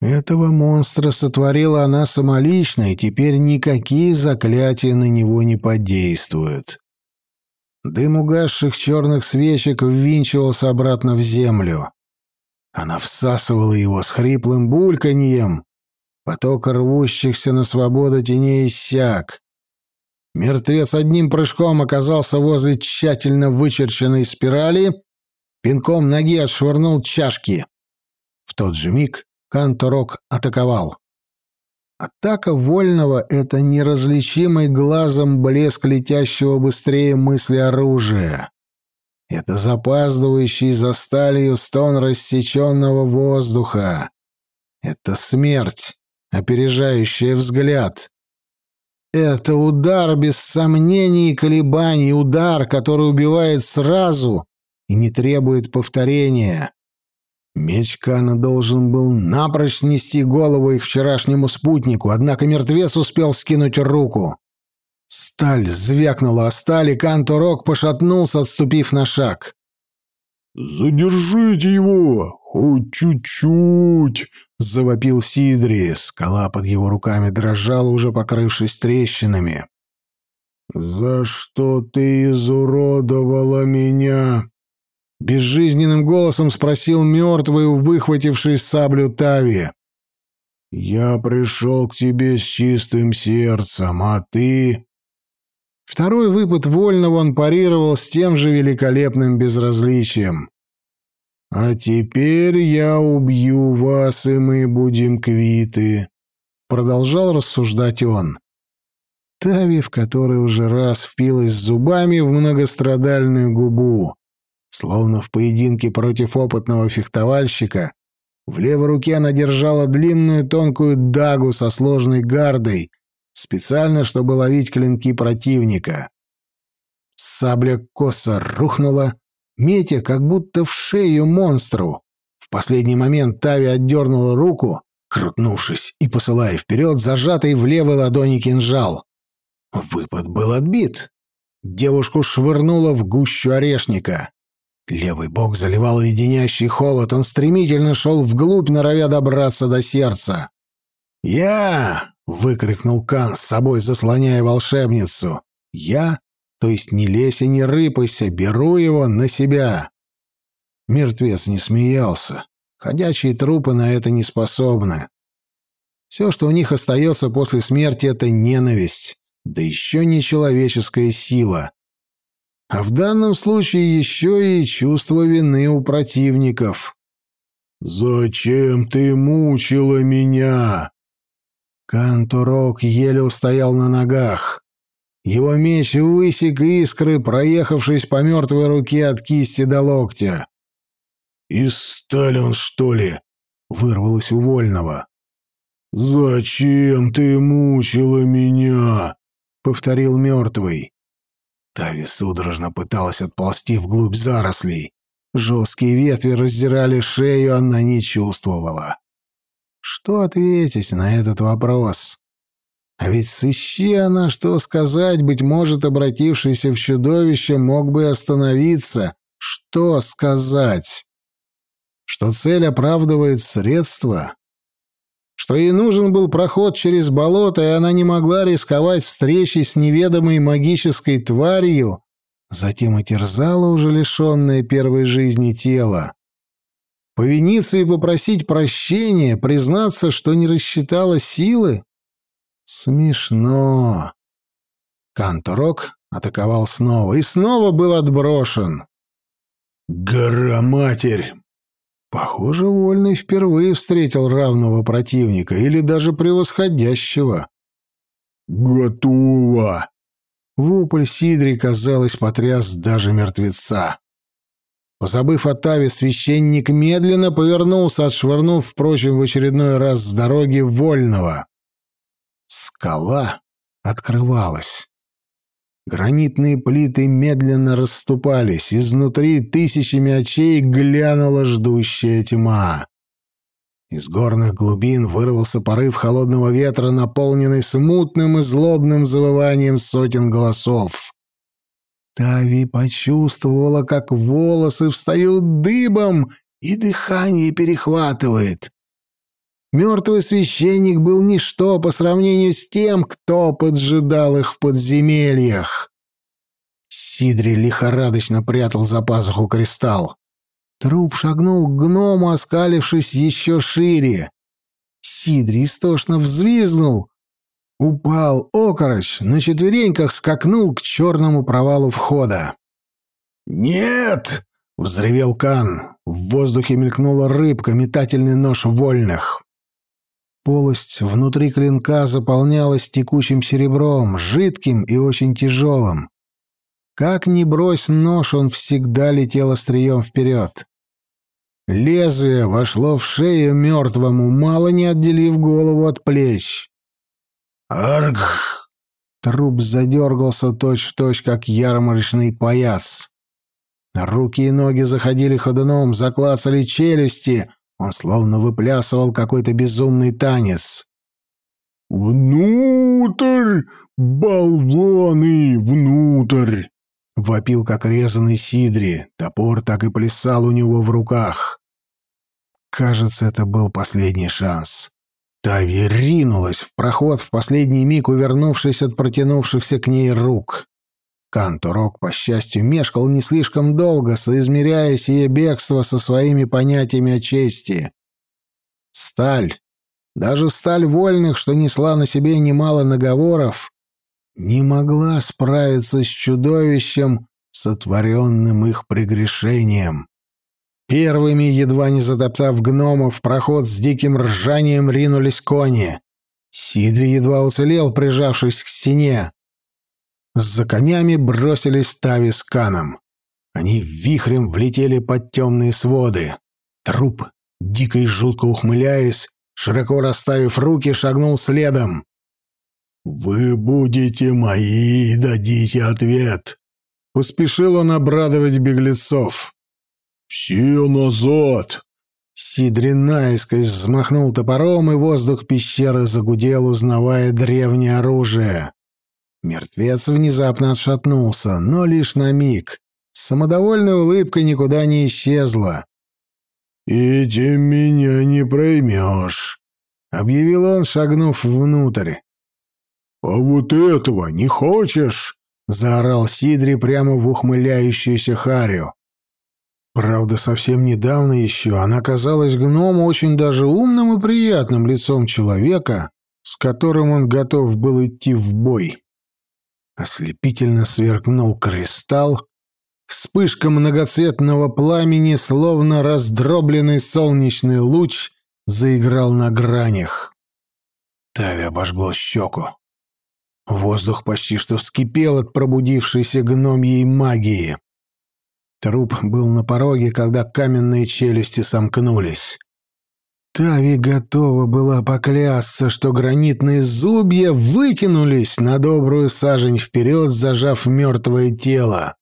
Этого монстра сотворила она самолично, и теперь никакие заклятия на него не подействуют. Дым угасших черных свечек ввинчивался обратно в землю. Она всасывала его с хриплым бульканьем. Поток рвущихся на свободу теней иссяк. Мертвец одним прыжком оказался возле тщательно вычерченной спирали, пинком ноги отшвырнул чашки. В тот же миг Канторок атаковал. Атака вольного — это неразличимый глазом блеск летящего быстрее мысли оружия. Это запаздывающий за сталью стон рассеченного воздуха. Это смерть, опережающая взгляд. Это удар без сомнений и колебаний, удар, который убивает сразу и не требует повторения. Меч Кана должен был напрочь снести голову их вчерашнему спутнику, однако мертвец успел скинуть руку. Сталь звякнула о стали, Канторок пошатнулся, отступив на шаг. «Задержите его! Хоть чуть-чуть!» — завопил Сидри. Скала под его руками дрожала, уже покрывшись трещинами. «За что ты изуродовала меня?» Безжизненным голосом спросил мертвый, выхвативший саблю Тави. «Я пришел к тебе с чистым сердцем, а ты...» Второй выпад вольного он парировал с тем же великолепным безразличием. «А теперь я убью вас, и мы будем квиты», — продолжал рассуждать он. Тави, в который уже раз впилась зубами в многострадальную губу. Словно в поединке против опытного фехтовальщика, в левой руке она держала длинную тонкую дагу со сложной гардой, специально, чтобы ловить клинки противника. Сабля косо рухнула, метя как будто в шею монстру. В последний момент Тави отдернула руку, крутнувшись и посылая вперед зажатый в левой ладони кинжал. Выпад был отбит. Девушку швырнуло в гущу орешника. Левый бок заливал леденящий холод, он стремительно шел вглубь, норовя добраться до сердца. «Я!» — выкрикнул Кан, с собой заслоняя волшебницу. «Я? То есть не лезь и не рыпайся, беру его на себя!» Мертвец не смеялся. Ходячие трупы на это не способны. Все, что у них остается после смерти, — это ненависть, да еще не человеческая сила а в данном случае еще и чувство вины у противников. «Зачем ты мучила меня?» Кантурок еле устоял на ногах. Его меч высек искры, проехавшись по мертвой руке от кисти до локтя. «Из стали он, что ли?» — вырвалось у Вольного. «Зачем ты мучила меня?» — повторил мертвый. Тави судорожно пыталась отползти вглубь зарослей. Жесткие ветви раздирали шею, она не чувствовала. Что ответить на этот вопрос? А ведь сыщи она, что сказать, быть может, обратившийся в чудовище мог бы остановиться. Что сказать? Что цель оправдывает средства? Что ей нужен был проход через болото, и она не могла рисковать встречей с неведомой магической тварью, затем и терзала уже лишенное первой жизни тело. Повиниться и попросить прощения, признаться, что не рассчитала силы? Смешно. Канторок атаковал снова и снова был отброшен. «Гора-матерь!» Похоже, Вольный впервые встретил равного противника или даже превосходящего. «Готово!» Вопль Сидри, казалось, потряс даже мертвеца. Позабыв о Таве, священник медленно повернулся, отшвырнув, впрочем, в очередной раз с дороги Вольного. Скала открывалась. Гранитные плиты медленно расступались, изнутри тысячами очей глянула ждущая тьма. Из горных глубин вырвался порыв холодного ветра, наполненный смутным и злобным завыванием сотен голосов. Тави почувствовала, как волосы встают дыбом и дыхание перехватывает. Мертвый священник был ничто по сравнению с тем, кто поджидал их в подземельях. Сидри лихорадочно прятал за пазуху кристалл. Труп шагнул к гному, оскалившись еще шире. Сидри истошно взвизнул, Упал окорочь, на четвереньках скакнул к черному провалу входа. «Нет!» — взревел Кан. В воздухе мелькнула рыбка, метательный нож вольных. Полость внутри клинка заполнялась текучим серебром, жидким и очень тяжелым. Как ни брось нож, он всегда летел острием вперед. Лезвие вошло в шею мертвому, мало не отделив голову от плеч. «Арг!» Труп задергался точь-в-точь, точь, как ярмарочный паяц. Руки и ноги заходили ходуном, заклацали челюсти. Он словно выплясывал какой-то безумный танец. «Внутрь, болваны, внутрь!» — вопил, как резанный Сидри. Топор так и плясал у него в руках. Кажется, это был последний шанс. Тави ринулась в проход, в последний миг увернувшись от протянувшихся к ней рук. Канторок, по счастью, мешкал не слишком долго, соизмеряя сие бегство со своими понятиями о чести. Сталь, даже сталь вольных, что несла на себе немало наговоров, не могла справиться с чудовищем, сотворенным их прегрешением. Первыми, едва не затоптав гномов, в проход с диким ржанием ринулись кони. Сидри едва уцелел, прижавшись к стене. За конями бросились Тави с Каном. Они вихрем влетели под темные своды. Труп, дико и жутко ухмыляясь, широко расставив руки, шагнул следом. «Вы будете мои дадите ответ», — поспешил он обрадовать беглецов. «Все назад!» Сидри наискось взмахнул топором, и воздух пещеры загудел, узнавая древнее оружие. Мертвец внезапно отшатнулся, но лишь на миг. Самодовольная улыбка никуда не исчезла. «Этим меня не проймешь», — объявил он, шагнув внутрь. «А вот этого не хочешь?» — заорал Сидри прямо в ухмыляющуюся Харю. Правда, совсем недавно еще она казалась гному очень даже умным и приятным лицом человека, с которым он готов был идти в бой. Ослепительно сверкнул кристалл, вспышка многоцветного пламени, словно раздробленный солнечный луч, заиграл на гранях. Тави обожгло щеку. Воздух почти что вскипел от пробудившейся гномьей магии. Труп был на пороге, когда каменные челюсти сомкнулись. Тави готова была поклясться, что гранитные зубья вытянулись на добрую сажень вперед, зажав мертвое тело.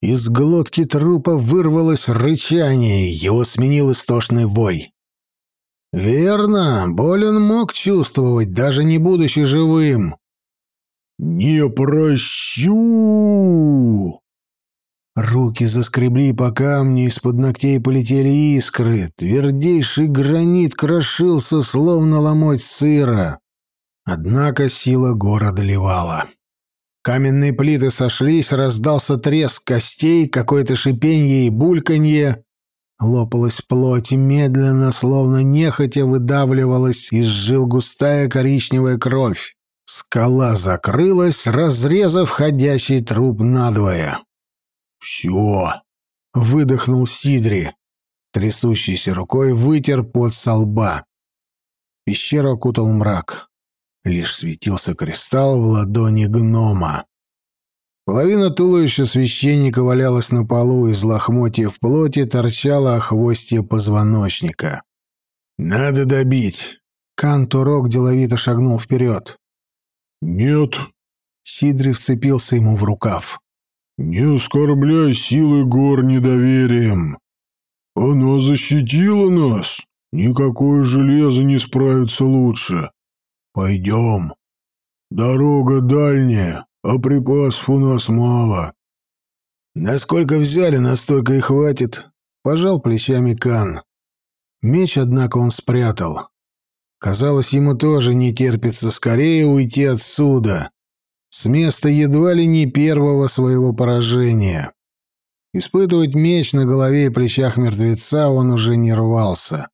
Из глотки трупа вырвалось рычание, его сменил истошный вой. Верно, боль он мог чувствовать, даже не будучи живым. Не прощу!» Руки заскребли по камню, из-под ногтей полетели искры. Твердейший гранит крошился, словно ломоть сыра. Однако сила гор одолевала. Каменные плиты сошлись, раздался треск костей, какое-то шипенье и бульканье. Лопалась плоть, медленно, словно нехотя выдавливалась из жил густая коричневая кровь. Скала закрылась, разрезав ходящий труп надвое. «Все!» — выдохнул Сидри. Трясущейся рукой вытер пот со лба. Пещеру окутал мрак. Лишь светился кристалл в ладони гнома. Половина туловища священника валялась на полу, из лохмотьев плоти торчала охвостье позвоночника. «Надо добить!» Кантурок деловито шагнул вперед. «Нет!» Сидри вцепился ему в рукав. «Не оскорбляй силы гор недоверием. Она защитила нас. Никакое железо не справится лучше. Пойдем. Дорога дальняя, а припасов у нас мало». «Насколько взяли, настолько и хватит», — пожал плечами Кан. Меч, однако, он спрятал. Казалось, ему тоже не терпится скорее уйти отсюда с места едва ли не первого своего поражения. Испытывать меч на голове и плечах мертвеца он уже не рвался.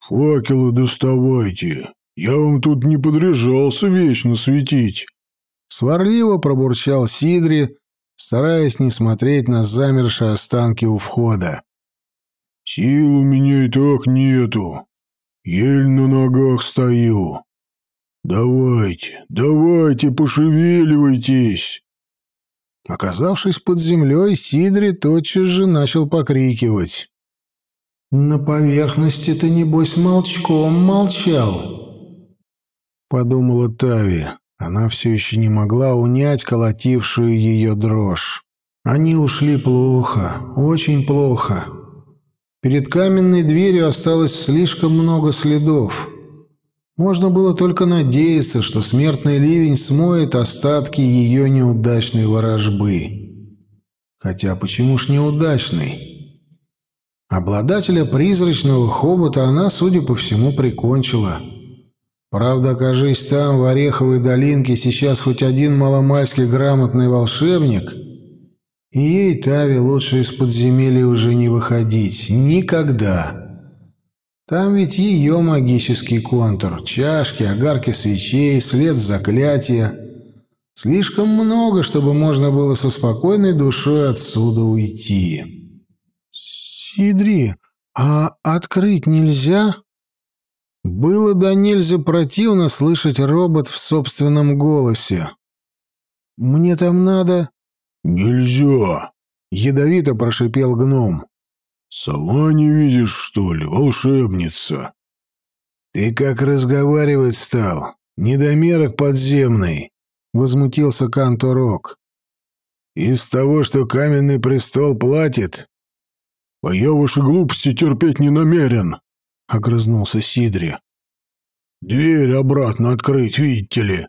«Факелы доставайте, я вам тут не подряжался вечно светить», — сварливо пробурчал Сидри, стараясь не смотреть на замершие останки у входа. «Сил у меня и так нету, еле на ногах стою». «Давайте, давайте, пошевеливайтесь!» Оказавшись под землей, Сидри тотчас же начал покрикивать. «На поверхности ты, небось, молчком молчал!» Подумала Тави. Она все еще не могла унять колотившую ее дрожь. Они ушли плохо, очень плохо. Перед каменной дверью осталось слишком много следов. Можно было только надеяться, что смертный ливень смоет остатки ее неудачной ворожбы. Хотя почему ж неудачный? Обладателя призрачного хобота она, судя по всему, прикончила. Правда, окажись там, в Ореховой долинке, сейчас хоть один маломальски грамотный волшебник, и ей, Тави, лучше из подземелья уже не выходить. Никогда. Там ведь ее магический контур, чашки, огарки свечей, след заклятия. Слишком много, чтобы можно было со спокойной душой отсюда уйти. «Сидри, а открыть нельзя?» Было до нельзя противно слышать робот в собственном голосе. «Мне там надо...» «Нельзя!» — ядовито прошипел гном. «Сама не видишь, что ли, волшебница?» «Ты как разговаривать стал? Недомерок подземный!» — возмутился Канторок. «Из того, что каменный престол платит?» «А я ваши глупости терпеть не намерен!» — огрызнулся Сидри. «Дверь обратно открыть, видите ли?»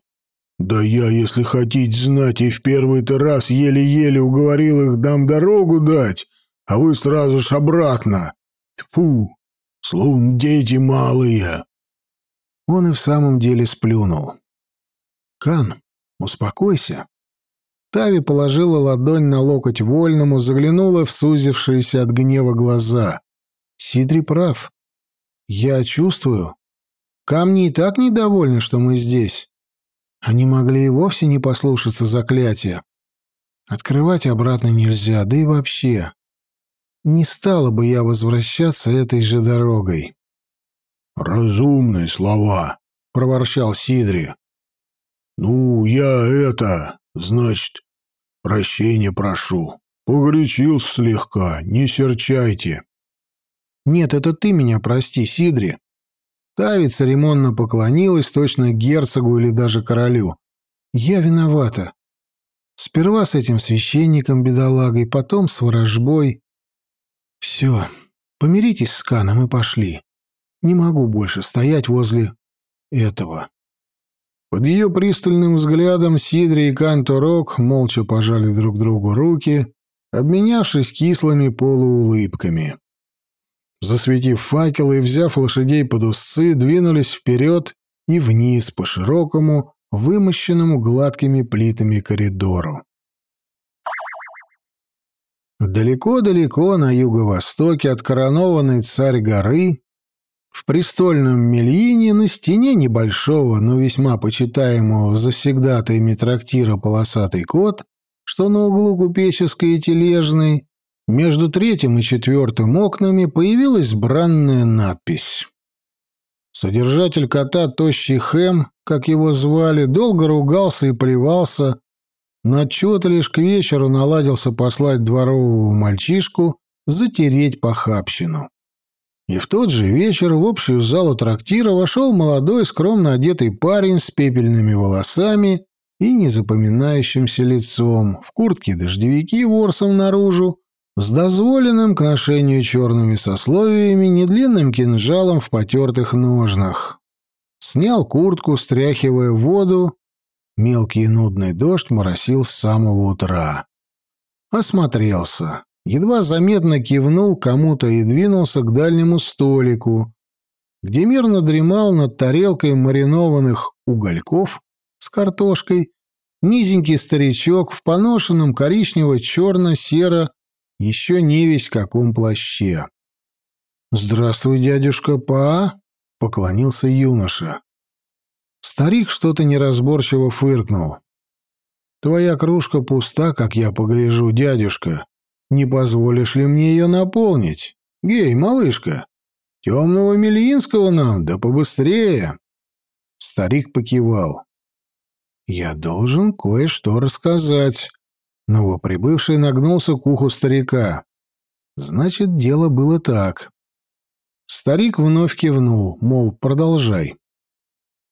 «Да я, если хотите знать, и в первый-то раз еле-еле уговорил их дам дорогу дать, а вы сразу ж обратно. Тьфу, словно дети малые. Он и в самом деле сплюнул. Кан, успокойся. Тави положила ладонь на локоть вольному, заглянула в сузившиеся от гнева глаза. Сидри прав. Я чувствую. Камни и так недовольны, что мы здесь. Они могли и вовсе не послушаться заклятия. Открывать обратно нельзя, да и вообще. Не стала бы я возвращаться этой же дорогой. «Разумные слова», — проворчал Сидри. «Ну, я это, значит, прощения прошу. Погорячился слегка, не серчайте». «Нет, это ты меня прости, Сидри». Тави церемонно поклонилась точно герцогу или даже королю. «Я виновата. Сперва с этим священником бедолагой, потом с ворожбой. «Все, помиритесь с Каном и пошли. Не могу больше стоять возле этого». Под ее пристальным взглядом Сидри и Канторок молча пожали друг другу руки, обменявшись кислыми полуулыбками. Засветив факелы и взяв лошадей под узцы, двинулись вперед и вниз по широкому, вымощенному гладкими плитами коридору. Далеко-далеко на юго-востоке от коронованной царь горы в престольном Мельине на стене небольшого, но весьма почитаемого завсегдатаями трактира полосатый кот, что на углу купеческой и тележной, между третьим и четвертым окнами появилась бранная надпись. Содержатель кота Тощий Хэм, как его звали, долго ругался и плевался, но отчего-то лишь к вечеру наладился послать дворового мальчишку затереть похабщину. И в тот же вечер в общую залу трактира вошел молодой, скромно одетый парень с пепельными волосами и незапоминающимся лицом, в куртке-дождевики ворсом наружу, с дозволенным к ношению черными сословиями недлинным кинжалом в потертых ножнах. Снял куртку, стряхивая воду. Мелкий и нудный дождь моросил с самого утра. Осмотрелся едва заметно кивнул кому-то и двинулся к дальнему столику, где мирно дремал над тарелкой маринованных угольков с картошкой низенький старичок в поношенном коричнево-черно-серо еще не весь каком плаще. «Здравствуй, дядюшка Па!» — поклонился юноша. Старик что-то неразборчиво фыркнул. «Твоя кружка пуста, как я погляжу, дядюшка. Не позволишь ли мне ее наполнить? Гей, малышка, темного Мельинского нам, да побыстрее!» Старик покивал. «Я должен кое-что рассказать». Новоприбывший нагнулся к уху старика. «Значит, дело было так». Старик вновь кивнул, мол, продолжай.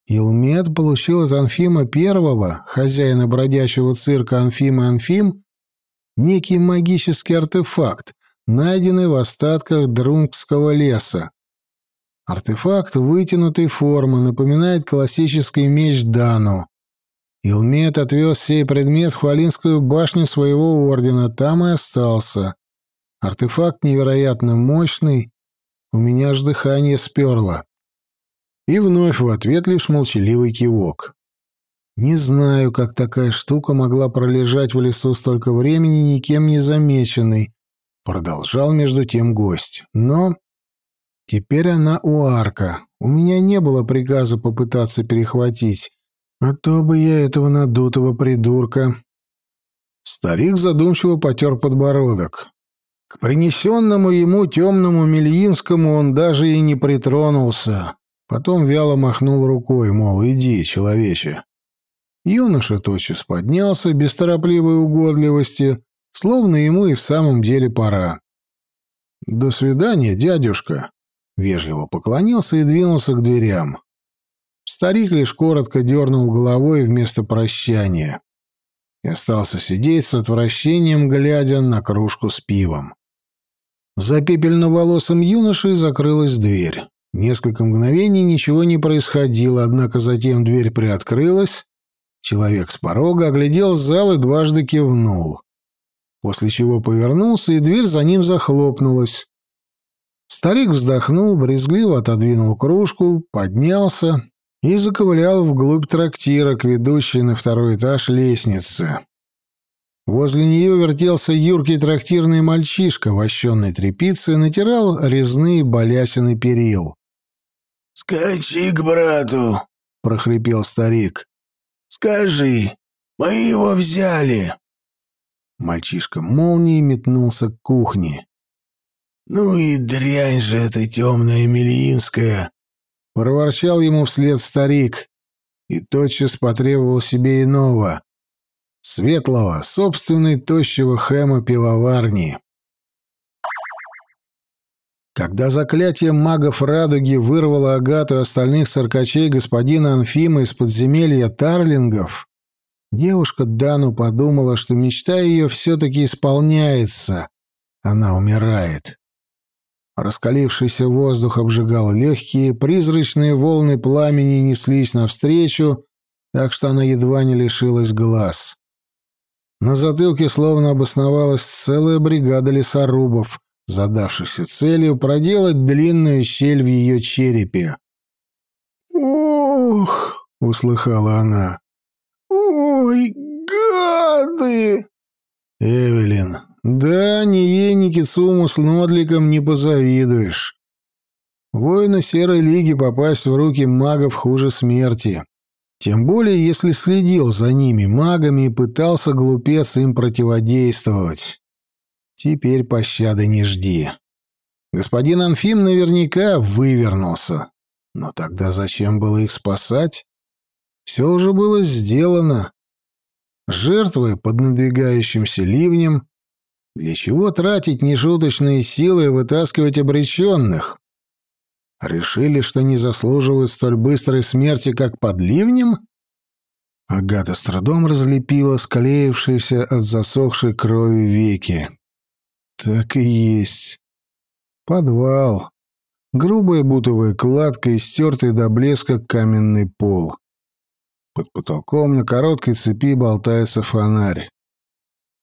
Илмед получил от Анфима Первого, хозяина бродячего цирка Анфима Анфим, некий магический артефакт, найденный в остатках Друнгского леса. Артефакт вытянутой формы напоминает классический меч Дану. Илмет отвез сей предмет в Хвалинскую башню своего ордена, там и остался. Артефакт невероятно мощный, у меня аж дыхание сперло. И вновь в ответ лишь молчаливый кивок. Не знаю, как такая штука могла пролежать в лесу столько времени, никем не замеченной, продолжал между тем гость. Но теперь она у арка. У меня не было приказа попытаться перехватить, а то бы я этого надутого придурка. Старик задумчиво потер подбородок. К принесенному ему темному Мельинскому он даже и не притронулся. Потом вяло махнул рукой, мол, иди, человече. Юноша тотчас поднялся без торопливой угодливости, словно ему и в самом деле пора. «До свидания, дядюшка», — вежливо поклонился и двинулся к дверям. Старик лишь коротко дернул головой вместо прощания и остался сидеть с отвращением, глядя на кружку с пивом. За пепельноволосым юношей закрылась дверь. Несколько мгновений ничего не происходило, однако затем дверь приоткрылась, Человек с порога оглядел зал и дважды кивнул. После чего повернулся, и дверь за ним захлопнулась. Старик вздохнул, брезгливо отодвинул кружку, поднялся и заковылял вглубь трактира к ведущей на второй этаж лестнице. Возле нее вертелся юркий трактирный мальчишка, вощенный тряпицей, натирал резные балясины перил. «Скачи к брату!» — прохрипел старик. Скажи, мы его взяли!» Мальчишка молнией метнулся к кухне. «Ну и дрянь же эта темная Мельинская!» Проворчал ему вслед старик и тотчас потребовал себе иного, светлого, собственной тощего хэма пивоварни. Когда заклятие магов радуги вырвало Агату и остальных циркачей господина Анфима из подземелья Тарлингов, девушка Дану подумала, что мечта ее все-таки исполняется. Она умирает. Раскалившийся воздух обжигал легкие, призрачные волны пламени неслись навстречу, так что она едва не лишилась глаз. На затылке словно обосновалась целая бригада лесорубов, задавшихся целью проделать длинную щель в ее черепе. «Ох!» — услыхала она. «Ой, гады!» «Эвелин, да, ни ей, ни Кицуму с Нодликом не позавидуешь. Воину Серой Лиги попасть в руки магов хуже смерти. Тем более, если следил за ними магами и пытался глупец им противодействовать. Теперь пощады не жди. Господин Анфим наверняка вывернулся. Но тогда зачем было их спасать? Все уже было сделано. Жертвы под надвигающимся ливнем. Для чего тратить нешуточные силы и вытаскивать обреченных? Решили, что не заслуживают столь быстрой смерти, как под ливнем? Агата с трудом разлепила склеившиеся от засохшей крови веки. Так и есть. Подвал. Грубая бутовая кладка и стертый до блеска каменный пол. Под потолком на короткой цепи болтается фонарь.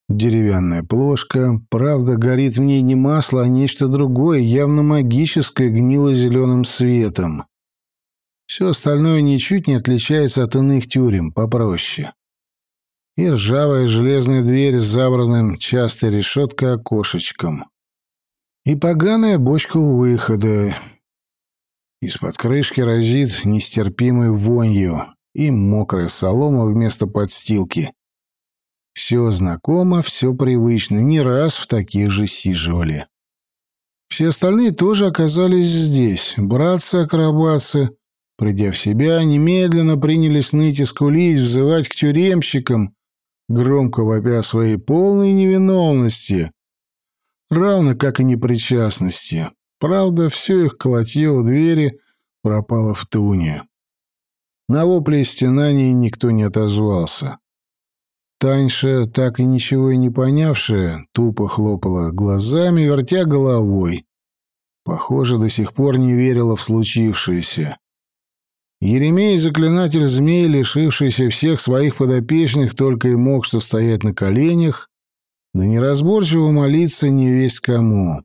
Деревянная плошка, правда, горит в ней не масло, а нечто другое, явно магическое, гнило-зеленым светом. Все остальное ничуть не отличается от иных тюрем, попроще. И ржавая железная дверь с забранным частой решеткой окошечком. И поганая бочка у выхода. Из-под крышки разит нестерпимой вонью и мокрая солома вместо подстилки. Все знакомо, все привычно, не раз в таких же сиживали. Все остальные тоже оказались здесь. Братцы-акробатцы, придя в себя, немедленно принялись ныть и скулить, взывать к тюремщикам, громко вопя своей полной невиновности, равно как и непричастности. Правда, все их колотье у двери пропало в туне. На вопли и стенания никто не отозвался. Таньша, так и ничего и не понявшая, тупо хлопала глазами, вертя головой. Похоже, до сих пор не верила в случившееся. Еремей, заклинатель змей, лишившийся всех своих подопечных, только и мог что стоять на коленях, да неразборчиво молиться не весть кому.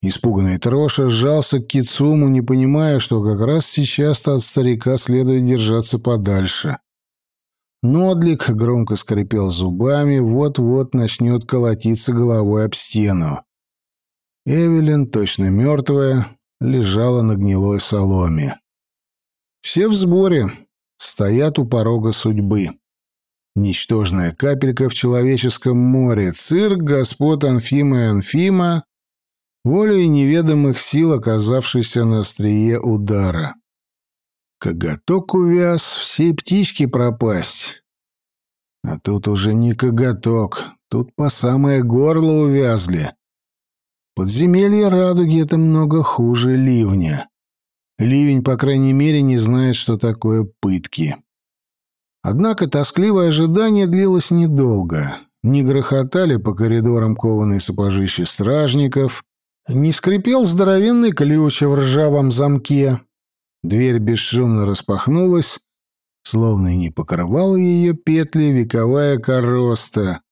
Испуганный Троша сжался к Кицуму, не понимая, что как раз сейчас от старика следует держаться подальше. Нодлик громко скрипел зубами, вот-вот начнет колотиться головой об стену. Эвелин, точно мертвая, лежала на гнилой соломе. Все в сборе, стоят у порога судьбы. Ничтожная капелька в человеческом море, цирк господ Анфима и Анфима, волей неведомых сил, оказавшийся на острие удара. Коготок увяз, все птички пропасть. А тут уже не коготок, тут по самое горло увязли. Подземелье радуги — это много хуже ливня. Ливень, по крайней мере, не знает, что такое пытки. Однако тоскливое ожидание длилось недолго. Не грохотали по коридорам кованые сапожища стражников, не скрипел здоровенный ключ в ржавом замке. Дверь бесшумно распахнулась, словно и не покрывала ее петли вековая короста.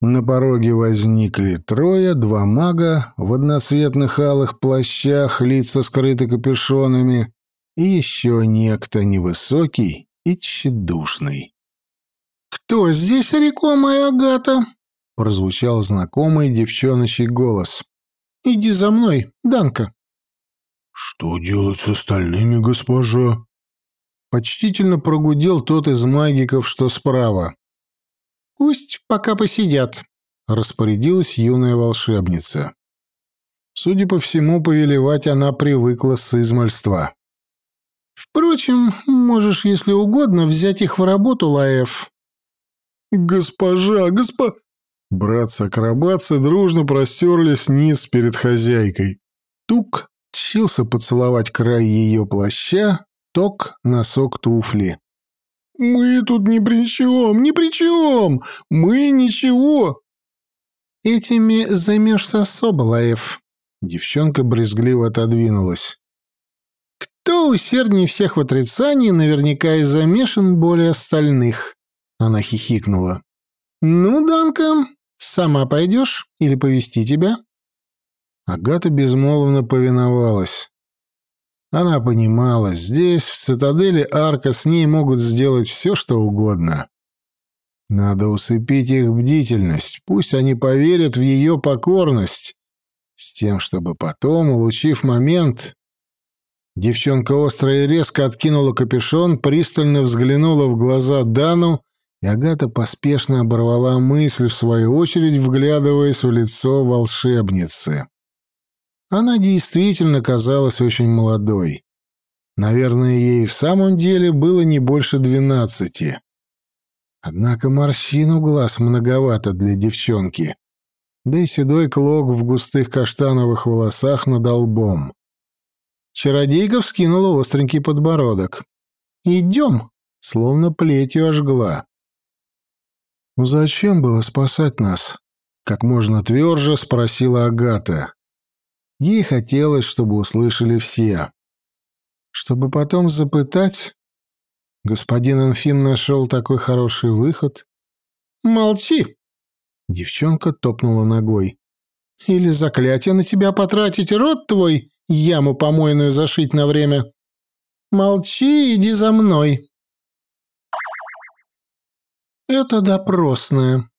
На пороге возникли трое, два мага в одноцветных алых плащах, лица скрыты капюшонами, и еще некто невысокий и тщедушный. «Кто здесь, реко моя Агата?» — прозвучал знакомый девчоночий голос. «Иди за мной, Данка». «Что делать с остальными, госпожа?» Почтительно прогудел тот из магиков, что справа. «Пусть пока посидят», — распорядилась юная волшебница. Судя по всему, повелевать она привыкла с измальства. «Впрочем, можешь, если угодно, взять их в работу, Лаев». «Госпожа, госпо...» Братцы-акробатцы дружно простерлись низ перед хозяйкой. Тук тщился поцеловать край ее плаща, ток — носок туфли. «Мы тут ни при чем, ни при чем! Мы ничего!» «Этими займешься особо, Лаев». Девчонка брезгливо отодвинулась. кто усерднее всех в отрицании, наверняка и замешан более остальных. Она хихикнула. «Ну, Данка, сама пойдешь или повести тебя?» Агата безмолвно повиновалась. Она понимала, здесь, в цитадели Арка, с ней могут сделать все, что угодно. Надо усыпить их бдительность, пусть они поверят в ее покорность, с тем, чтобы потом, улучив момент... Девчонка остро и резко откинула капюшон, пристально взглянула в глаза Дану, и Агата поспешно оборвала мысль, в свою очередь вглядываясь в лицо волшебницы. Она действительно казалась очень молодой. Наверное, ей в самом деле было не больше двенадцати. Однако морщин у глаз многовато для девчонки. Да и седой клок в густых каштановых волосах над лбом. Чародейка вскинула остренький подбородок. «Идем!» — словно плетью ожгла. «Ну «Зачем было спасать нас?» — как можно тверже спросила Агата. Ей хотелось, чтобы услышали все. Чтобы потом запытать... Господин Анфим нашел такой хороший выход. «Молчи!» Девчонка топнула ногой. «Или заклятие на тебя потратить, рот твой, яму помойную зашить на время. Молчи, иди за мной!» «Это допросная».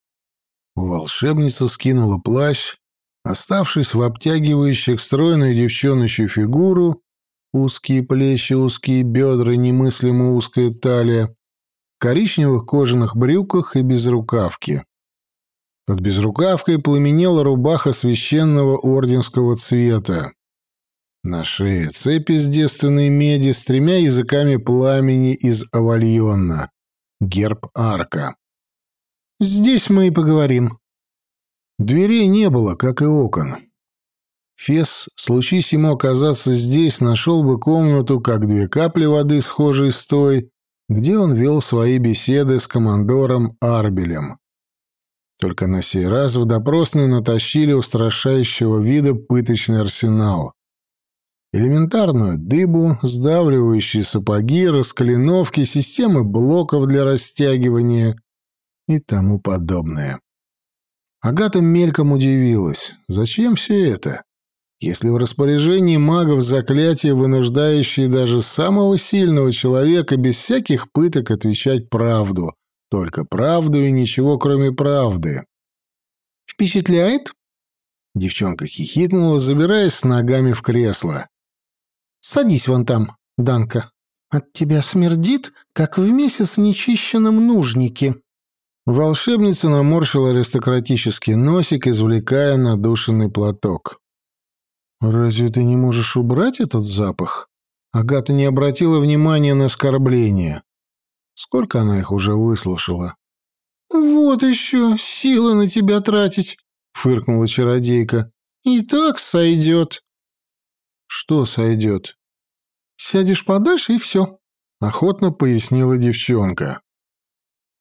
Волшебница скинула плащ, Оставшись в обтягивающих стройную девчоночью фигуру, узкие плечи, узкие бедра, немыслимо узкая талия, коричневых кожаных брюках и безрукавке. Под безрукавкой пламенела рубаха священного орденского цвета. На шее цепи с девственной меди с тремя языками пламени из авальона. Герб арка. «Здесь мы и поговорим», Дверей не было, как и окон. Фес, случись ему оказаться здесь, нашел бы комнату, как две капли воды, схожей с той, где он вел свои беседы с командором Арбелем. Только на сей раз в допросную натащили устрашающего вида пыточный арсенал. Элементарную дыбу, сдавливающие сапоги, раскалиновки, системы блоков для растягивания и тому подобное. Агата мельком удивилась. Зачем все это? Если в распоряжении магов заклятие, вынуждающее даже самого сильного человека без всяких пыток отвечать правду, только правду и ничего, кроме правды. «Впечатляет?» Девчонка хихикнула, забираясь с ногами в кресло. «Садись вон там, Данка. От тебя смердит, как в месяц нечищенном нужнике». Волшебница наморщила аристократический носик, извлекая надушенный платок. «Разве ты не можешь убрать этот запах?» Агата не обратила внимания на оскорбления. Сколько она их уже выслушала? «Вот еще, силы на тебя тратить», — фыркнула чародейка. «И так сойдет». «Что сойдет?» «Сядешь подальше, и все», — охотно пояснила девчонка.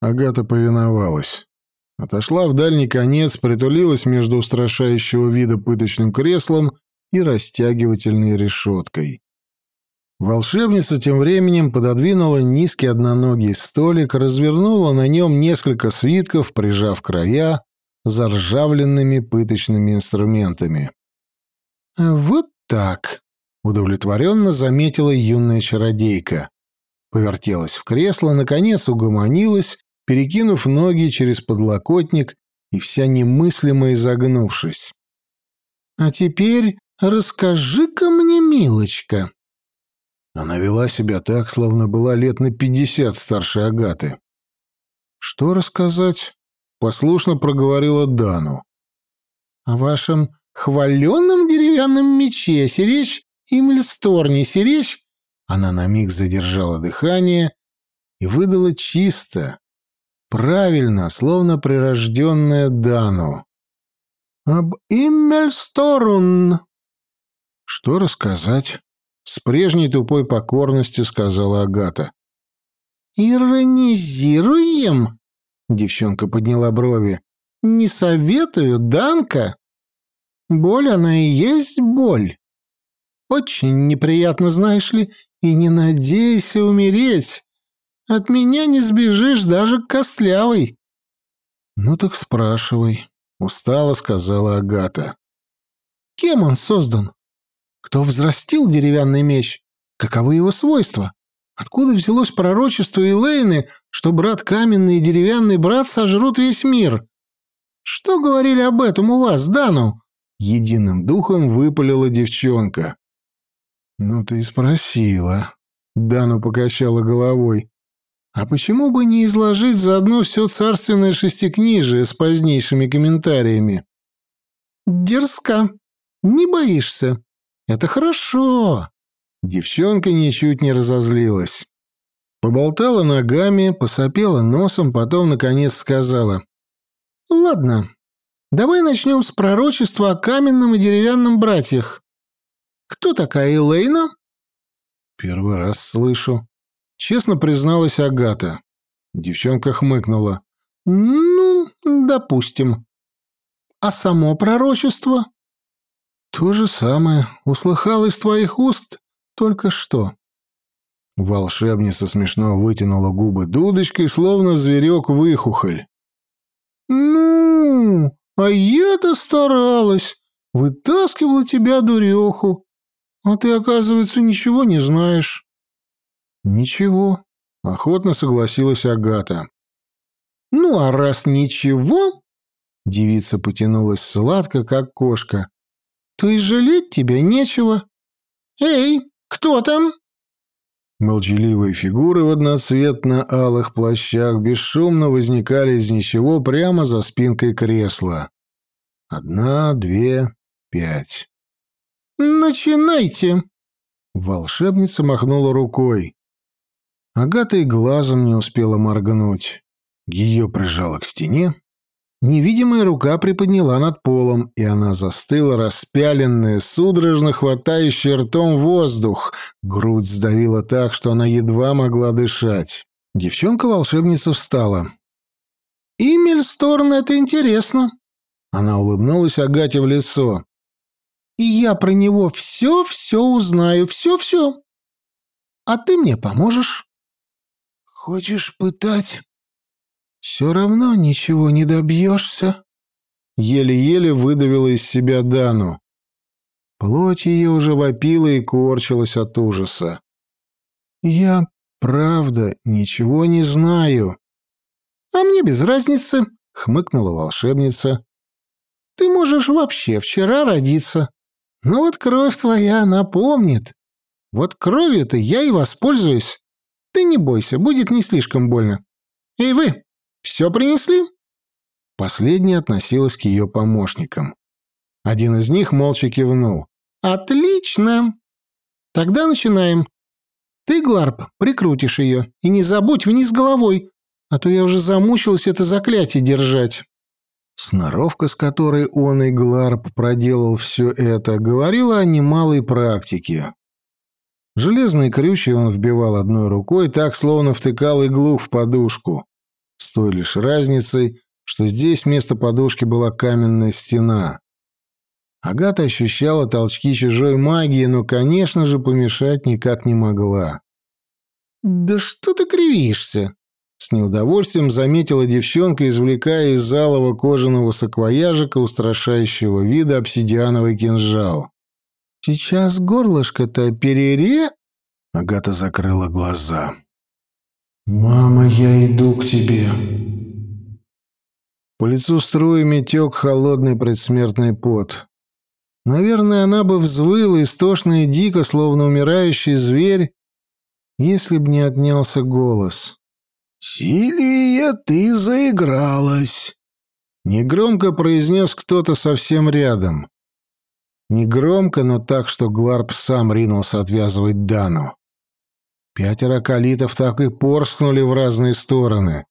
Агата повиновалась. Отошла в дальний конец, притулилась между устрашающего вида пыточным креслом и растягивательной решеткой. Волшебница тем временем пододвинула низкий одноногий столик, развернула на нем несколько свитков, прижав края заржавленными пыточными инструментами. «Вот так», — удовлетворенно заметила юная чародейка. Повертелась в кресло, наконец угомонилась перекинув ноги через подлокотник и вся немыслимо изогнувшись. «А теперь расскажи-ка мне, милочка». Она вела себя так, словно была лет на пятьдесят старше Агаты. «Что рассказать?» — послушно проговорила Дану. «О вашем хваленном деревянном мече, сиречь и мльсторне, сиречь?» Она на миг задержала дыхание и выдала чисто, Правильно, словно прирожденная Дану. «Об Иммельсторун!» «Что рассказать?» — с прежней тупой покорностью сказала Агата. «Иронизируем?» — девчонка подняла брови. «Не советую, Данка. Боль она и есть боль. Очень неприятно, знаешь ли, И не надейся умереть. От меня не сбежишь даже костлявый. Ну так спрашивай, устало сказала Агата. Кем он создан? Кто взрастил деревянный меч? Каковы его свойства? Откуда взялось пророчество Элейны, что брат каменный и деревянный брат сожрут весь мир? Что говорили об этом у вас, Дану? Единым духом выпалила девчонка. «Ну ты и спросила». Дану покачала головой. «А почему бы не изложить заодно все царственное шестикнижие с позднейшими комментариями?» «Дерзко. Не боишься. Это хорошо». Девчонка ничуть не разозлилась. Поболтала ногами, посопела носом, потом, наконец, сказала. «Ладно, давай начнем с пророчества о каменном и деревянном братьях. Кто такая Элейна?» «Первый раз слышу». Честно призналась Агата. Девчонка хмыкнула. «Ну, допустим. А само пророчество?» «То же самое. Услыхал из твоих уст только что». Волшебница смешно вытянула губы дудочкой, словно зверек-выхухоль. «Ну, а я-то старалась, вытаскивала тебя, дуреху. А ты, оказывается, ничего не знаешь. Ничего, охотно согласилась Агата. Ну, а раз ничего, девица потянулась сладко, как кошка, то и жалеть тебя нечего. Эй, кто там? Молчаливые фигуры в одноцветно-алых плащах бесшумно возникали из ничего прямо за спинкой кресла. Одна, две, пять. «Начинайте!» Волшебница махнула рукой. Агата и глазом не успела моргнуть. Ее прижало к стене. Невидимая рука приподняла над полом, и она застыла, распяленная, судорожно хватающая ртом воздух. Грудь сдавила так, что она едва могла дышать. Девчонка-волшебница встала. «Имельсторн — это интересно!» Она улыбнулась Агате в лицо и я про него все-все узнаю, все-все. А ты мне поможешь. Хочешь пытать? Все равно ничего не добьешься. Еле-еле выдавила из себя Дану. Плоть ее уже вопила и корчилась от ужаса. «Я, правда, ничего не знаю». «А мне без разницы», — хмыкнула волшебница. «Ты можешь вообще вчера родиться. Но вот кровь твоя напомнит. Вот кровью-то я и воспользуюсь. Ты не бойся, будет не слишком больно. Эй вы, все принесли?» Последняя относилась к ее помощникам. Один из них молча кивнул. «Отлично! Тогда начинаем. Ты, Гларп, прикрутишь ее, и не забудь вниз головой, а то я уже замучилась это заклятие держать». Сноровка, с которой он и Гларп проделал все это, говорила о немалой практике. Железные крючья он вбивал одной рукой, так словно втыкал иглу в подушку. С той лишь разницей, что здесь вместо подушки была каменная стена. Агата ощущала толчки чужой магии, но, конечно же, помешать никак не могла. «Да что ты кривишься?» С неудовольствием заметила девчонка, извлекая из залого кожаного саквояжика устрашающего вида обсидиановый кинжал. «Сейчас горлышко-то перере...» Агата закрыла глаза. «Мама, я иду к тебе». По лицу струями тек холодный предсмертный пот. Наверное, она бы взвыла истошно и дико, словно умирающий зверь, если б не отнялся голос. «Сильвия, ты заигралась!» Негромко произнес кто-то совсем рядом. Негромко, но так, что Гларп сам ринулся отвязывать Дану. Пятеро калитов так и порскнули в разные стороны.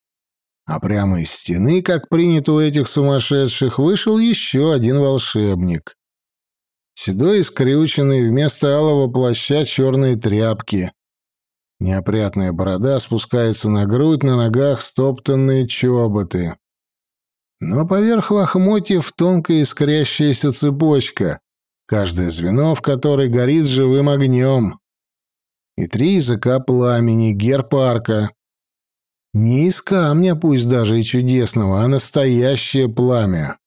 А прямо из стены, как принято у этих сумасшедших, вышел еще один волшебник. Седой и скрюченный, вместо алого плаща черные тряпки. Неопрятная борода спускается на грудь, на ногах стоптанные чоботы. Но поверх лохмотьев тонкая искрящаяся цепочка, каждое звено в которой горит живым огнем. и три языка пламени, герб арка. Не из камня, пусть даже и чудесного, а настоящее пламя.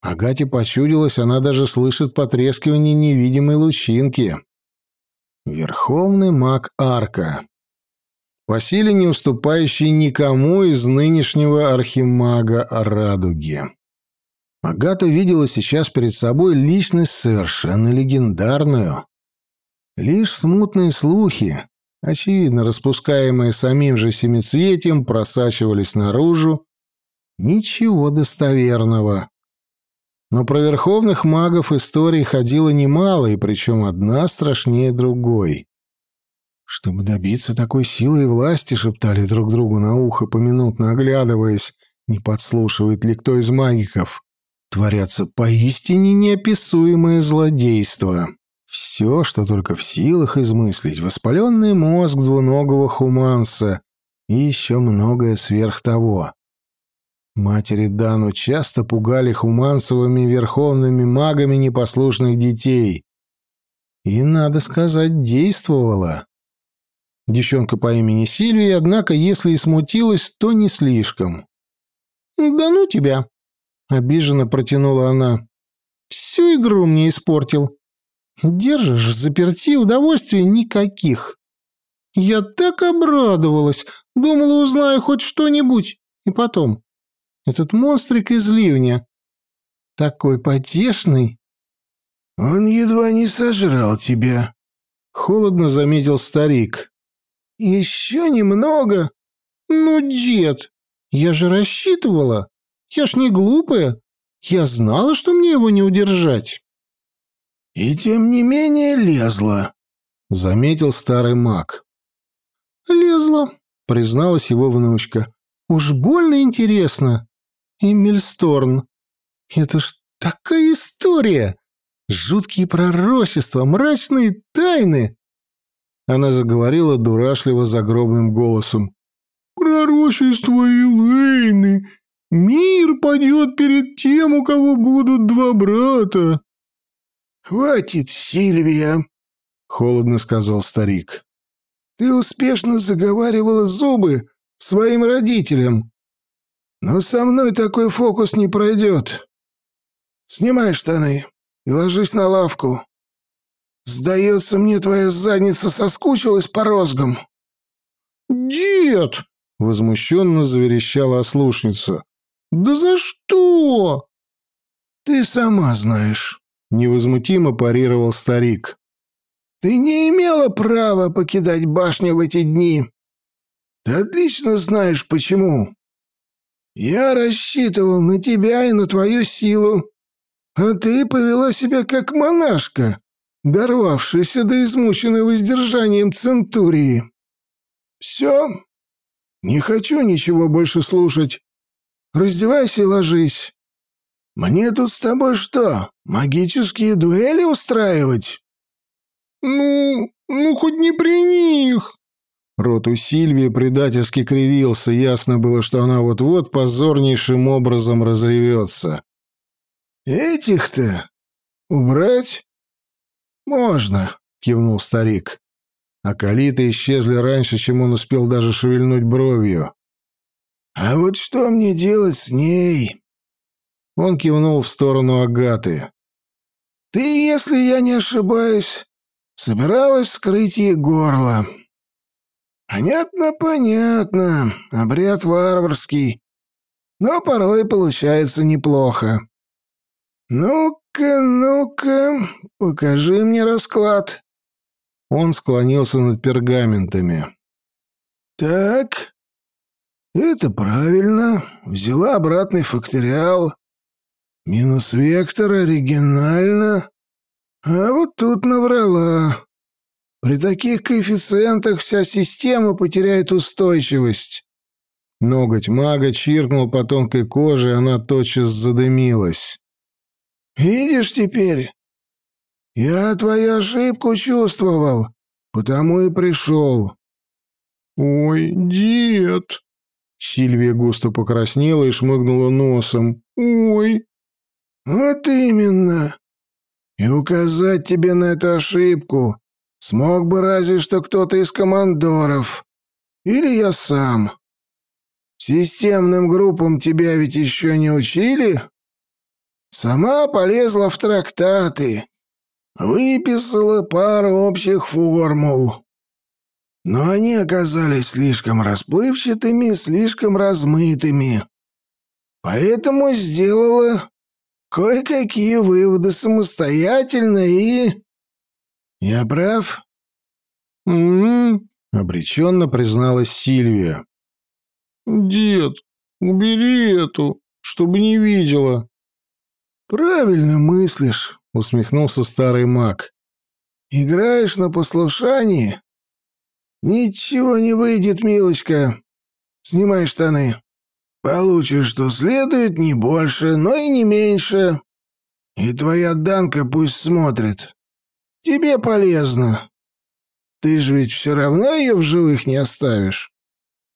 Агате почудилось, она даже слышит потрескивание невидимой лучинки. Верховный маг арка. По силе не уступающий никому из нынешнего архимага Радуги. Агата видела сейчас перед собой личность совершенно легендарную. Лишь смутные слухи, очевидно распускаемые самим же семицветием, просачивались наружу. Ничего достоверного. Но про верховных магов историй ходило немало, и причем одна страшнее другой. Чтобы добиться такой силы и власти, шептали друг другу на ухо, поминутно оглядываясь, не подслушивает ли кто из магиков творятся поистине неописуемые злодейства. Все, что только в силах измыслить, воспаленный мозг двуногого хуманса и еще многое сверх того. Матери Дану часто пугали хумансовыми верховными магами непослушных детей. И, надо сказать, действовала. Девчонка по имени Сильвия, однако, если и смутилась, то не слишком. «Да ну тебя!» Обиженно протянула она. «Всю игру мне испортил. Держишь в заперти, удовольствий никаких. Я так обрадовалась, думала, узнаю хоть что-нибудь. И потом, этот монстрик из ливня, такой потешный». «Он едва не сожрал тебя», — холодно заметил старик. «Еще немного? Ну, дед, я же рассчитывала». Я ж не глупая. Я знала, что мне его не удержать. И тем не менее лезла, заметил старый маг. Лезла, призналась его внучка. Уж больно интересно. И Мильсторн. Это ж такая история. Жуткие пророчества, мрачные тайны. Она заговорила дурашливо загробным голосом. «Пророчества Элейны, Мир падет перед тем, у кого будут два брата. Хватит, Сильвия, холодно сказал старик. Ты успешно заговаривала зубы своим родителям. Но со мной такой фокус не пройдет. Снимай штаны и ложись на лавку. Сдается мне, твоя задница соскучилась по розгам. «Дед!» — возмущенно заверещала ослушница. «Да за что?» «Ты сама знаешь», — невозмутимо парировал старик. «Ты не имела права покидать башню в эти дни. Ты отлично знаешь, почему. Я рассчитывал на тебя и на твою силу, а ты повела себя как монашка, дорвавшаяся до измученной воздержанием центурии. Все, не хочу ничего больше слушать. Раздевайся и ложись. Мне тут с тобой что, магические дуэли устраивать? Ну, ну хоть не при них. Рот у Сильвии предательски кривился, ясно было, что она вот-вот позорнейшим образом разревется. «Этих-то убрать можно», — кивнул старик. А калиты исчезли раньше, чем он успел даже шевельнуть бровью. «А вот что мне делать с ней?» Он кивнул в сторону Агаты. «Ты, если я не ошибаюсь, собиралась скрыть ей горло». «Понятно, понятно. Обряд варварский. Но порой получается неплохо. Ну-ка, ну-ка, покажи мне расклад». Он склонился над пергаментами. «Так, это правильно. Взяла обратный факториал. Минус вектор оригинально. А вот тут наврала. При таких коэффициентах вся система потеряет устойчивость. Ноготь мага чиркнул по тонкой коже, и она тотчас задымилась. «Видишь теперь? Я твою ошибку чувствовал, потому и пришел». «Ой, дед!» Сильвия густо покраснела и шмыгнула носом. «Ой!» «Вот именно! И указать тебе на эту ошибку Смог бы разве что кто-то из командоров. Или я сам. Системным группам тебя ведь еще не учили? Сама полезла в трактаты, выписала пару общих формул. Но они оказались слишком расплывчатыми, слишком размытыми. Поэтому сделала кое-какие выводы самостоятельно и... Я прав? «М-м-м», обреченно призналась Сильвия. «Дед, убери эту, чтобы не видела». «Правильно мыслишь», — усмехнулся старый маг. «Играешь на послушании? Ничего не выйдет, милочка. Снимай штаны. Получишь, что следует, не больше, но и не меньше. И твоя Данка пусть смотрит. Тебе полезно. Ты же ведь все равно ее в живых не оставишь.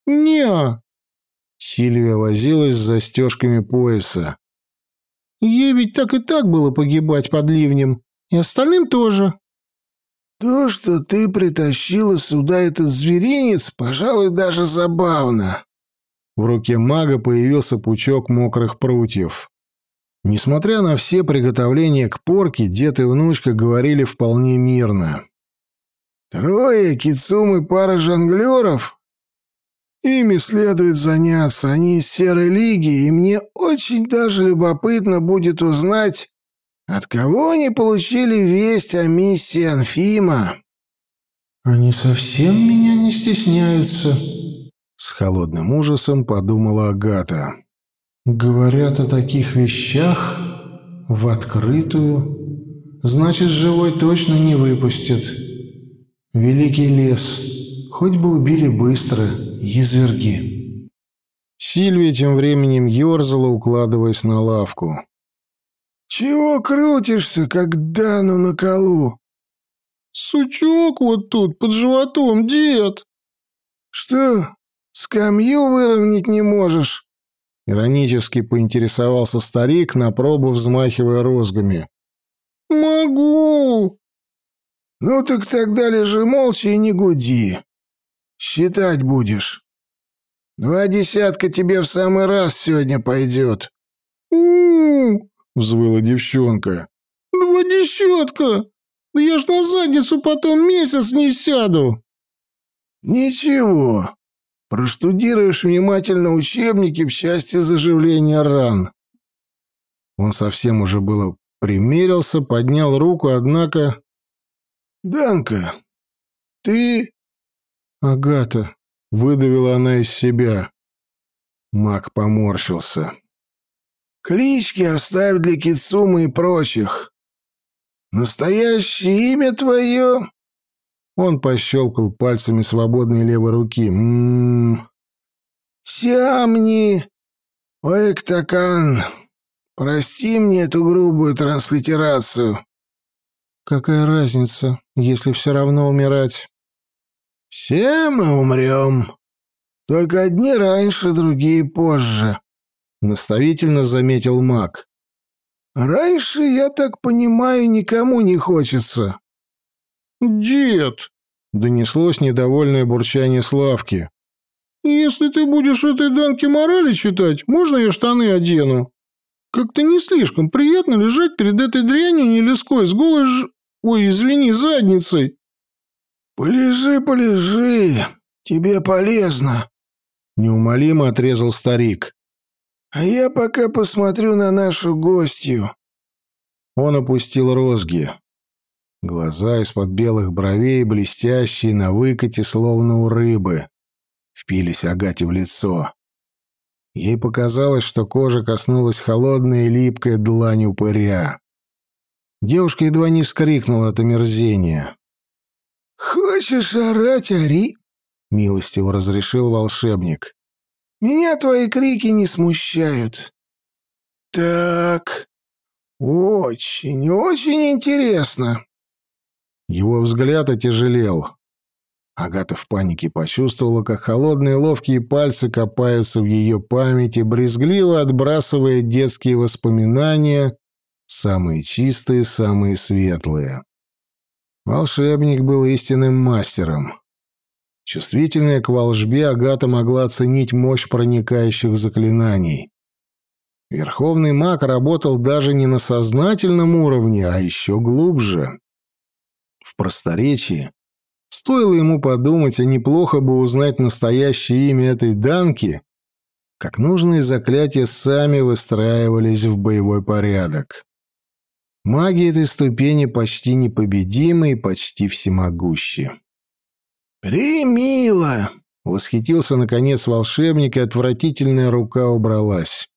не Сильвия возилась с застежками пояса. Ей ведь так и так было погибать под ливнем. И остальным тоже. То, что ты притащила сюда этот зверинец, пожалуй, даже забавно. В руке мага появился пучок мокрых прутьев. Несмотря на все приготовления к порке, дед и внучка говорили вполне мирно. «Трое, Кицум и пара жонглеров? Ими следует заняться, они из Серой Лиги, и мне очень даже любопытно будет узнать, от кого они получили весть о миссии Анфима». «Они совсем меня не стесняются», с холодным ужасом подумала Агата. «Говорят о таких вещах в открытую. Значит, живой точно не выпустят. Великий лес. Хоть бы убили быстро, язверги». Сильвия тем временем ерзала, укладываясь на лавку. «Чего крутишься, как Дану на колу?» «Сучок вот тут, под животом, дед!» «Что, «Скамью выровнять не можешь?» Иронически поинтересовался старик, на пробу взмахивая розгами. «Могу!» «Ну так тогда лежи молча и не гуди. Считать будешь. Два десятка тебе в самый раз сегодня пойдет». «У-у-у!» — взвыла девчонка. «Два десятка! Да я ж на задницу потом месяц не сяду!» «Ничего, Проштудируешь внимательно учебники в части заживления ран. Он совсем уже было примерился, поднял руку, однако... «Данка, ты...» «Агата», — выдавила она из себя. Мак поморщился. «Клички оставь для Кицумы и прочих. Настоящее имя твое он пощелкал пальцами свободной левой руки. «М-м-м...» «Сиамни! Оэктакан! Прости мне эту грубую транслитерацию!» «Какая разница, если все равно умирать?» «Все мы умрем. Только одни раньше, другие позже», — наставительно заметил маг. «Раньше, я так понимаю, никому не хочется». «Дед!» — донеслось недовольное бурчание Славки. «Если ты будешь этой Данке морали читать, можно я штаны одену? Как-то не слишком приятно лежать перед этой дрянью нелеской с голой ж... Ой, извини, задницей». «Полежи, полежи, тебе полезно», — неумолимо отрезал старик. «А я пока посмотрю на нашу гостью». Он опустил розги. Глаза из-под белых бровей, блестящие на выкате, словно у рыбы, впились Агате в лицо. Ей показалось, что кожа коснулась холодная и липкая длань упыря. Девушка едва не вскрикнула от омерзения. «Хочешь орать, ори!» — милостиво разрешил волшебник. «Меня твои крики не смущают. Так, очень, очень интересно. Его взгляд отяжелел. Агата в панике почувствовала, как холодные ловкие пальцы копаются в ее памяти, брезгливо отбрасывая детские воспоминания, самые чистые, самые светлые. Волшебник был истинным мастером. Чувствительная к волжбе, Агата могла оценить мощь проникающих заклинаний. Верховный маг работал даже не на сознательном уровне, а еще глубже. В просторечии стоило ему подумать, а неплохо бы узнать настоящее имя этой Данки, как нужные заклятия сами выстраивались в боевой порядок. Маги этой ступени почти непобедимы и почти всемогущи. «Примило!» — восхитился, наконец, волшебник, и отвратительная рука убралась.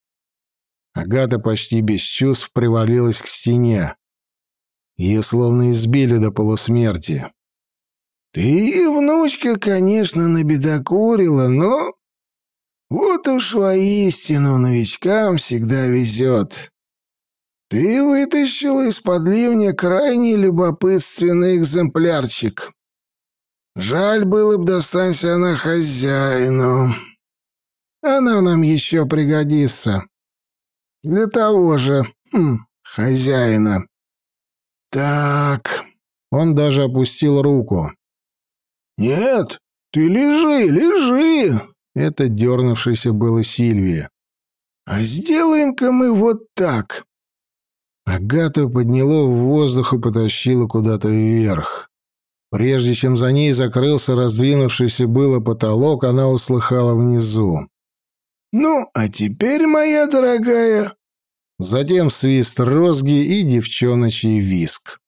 Агата почти без чувств привалилась к стене. Ее словно избили до полусмерти. «Ты, внучка, конечно, набедокурила, но вот уж воистину новичкам всегда везет. Ты вытащила из-под ливня крайне любопытственный экземплярчик. Жаль было бы достанься она хозяину. Она нам еще пригодится. Для того же, хм, хозяина. Так, он даже опустил руку. Нет, ты лежи, лежи. Это дернувшийся было Сильвия. А сделаем-ка мы вот так. Агату подняло в воздух и потащило куда-то вверх. Прежде чем за ней закрылся раздвинувшийся было потолок, она услыхала внизу. «Ну, а теперь, моя дорогая...» Затем свист розги и девчоночий виск.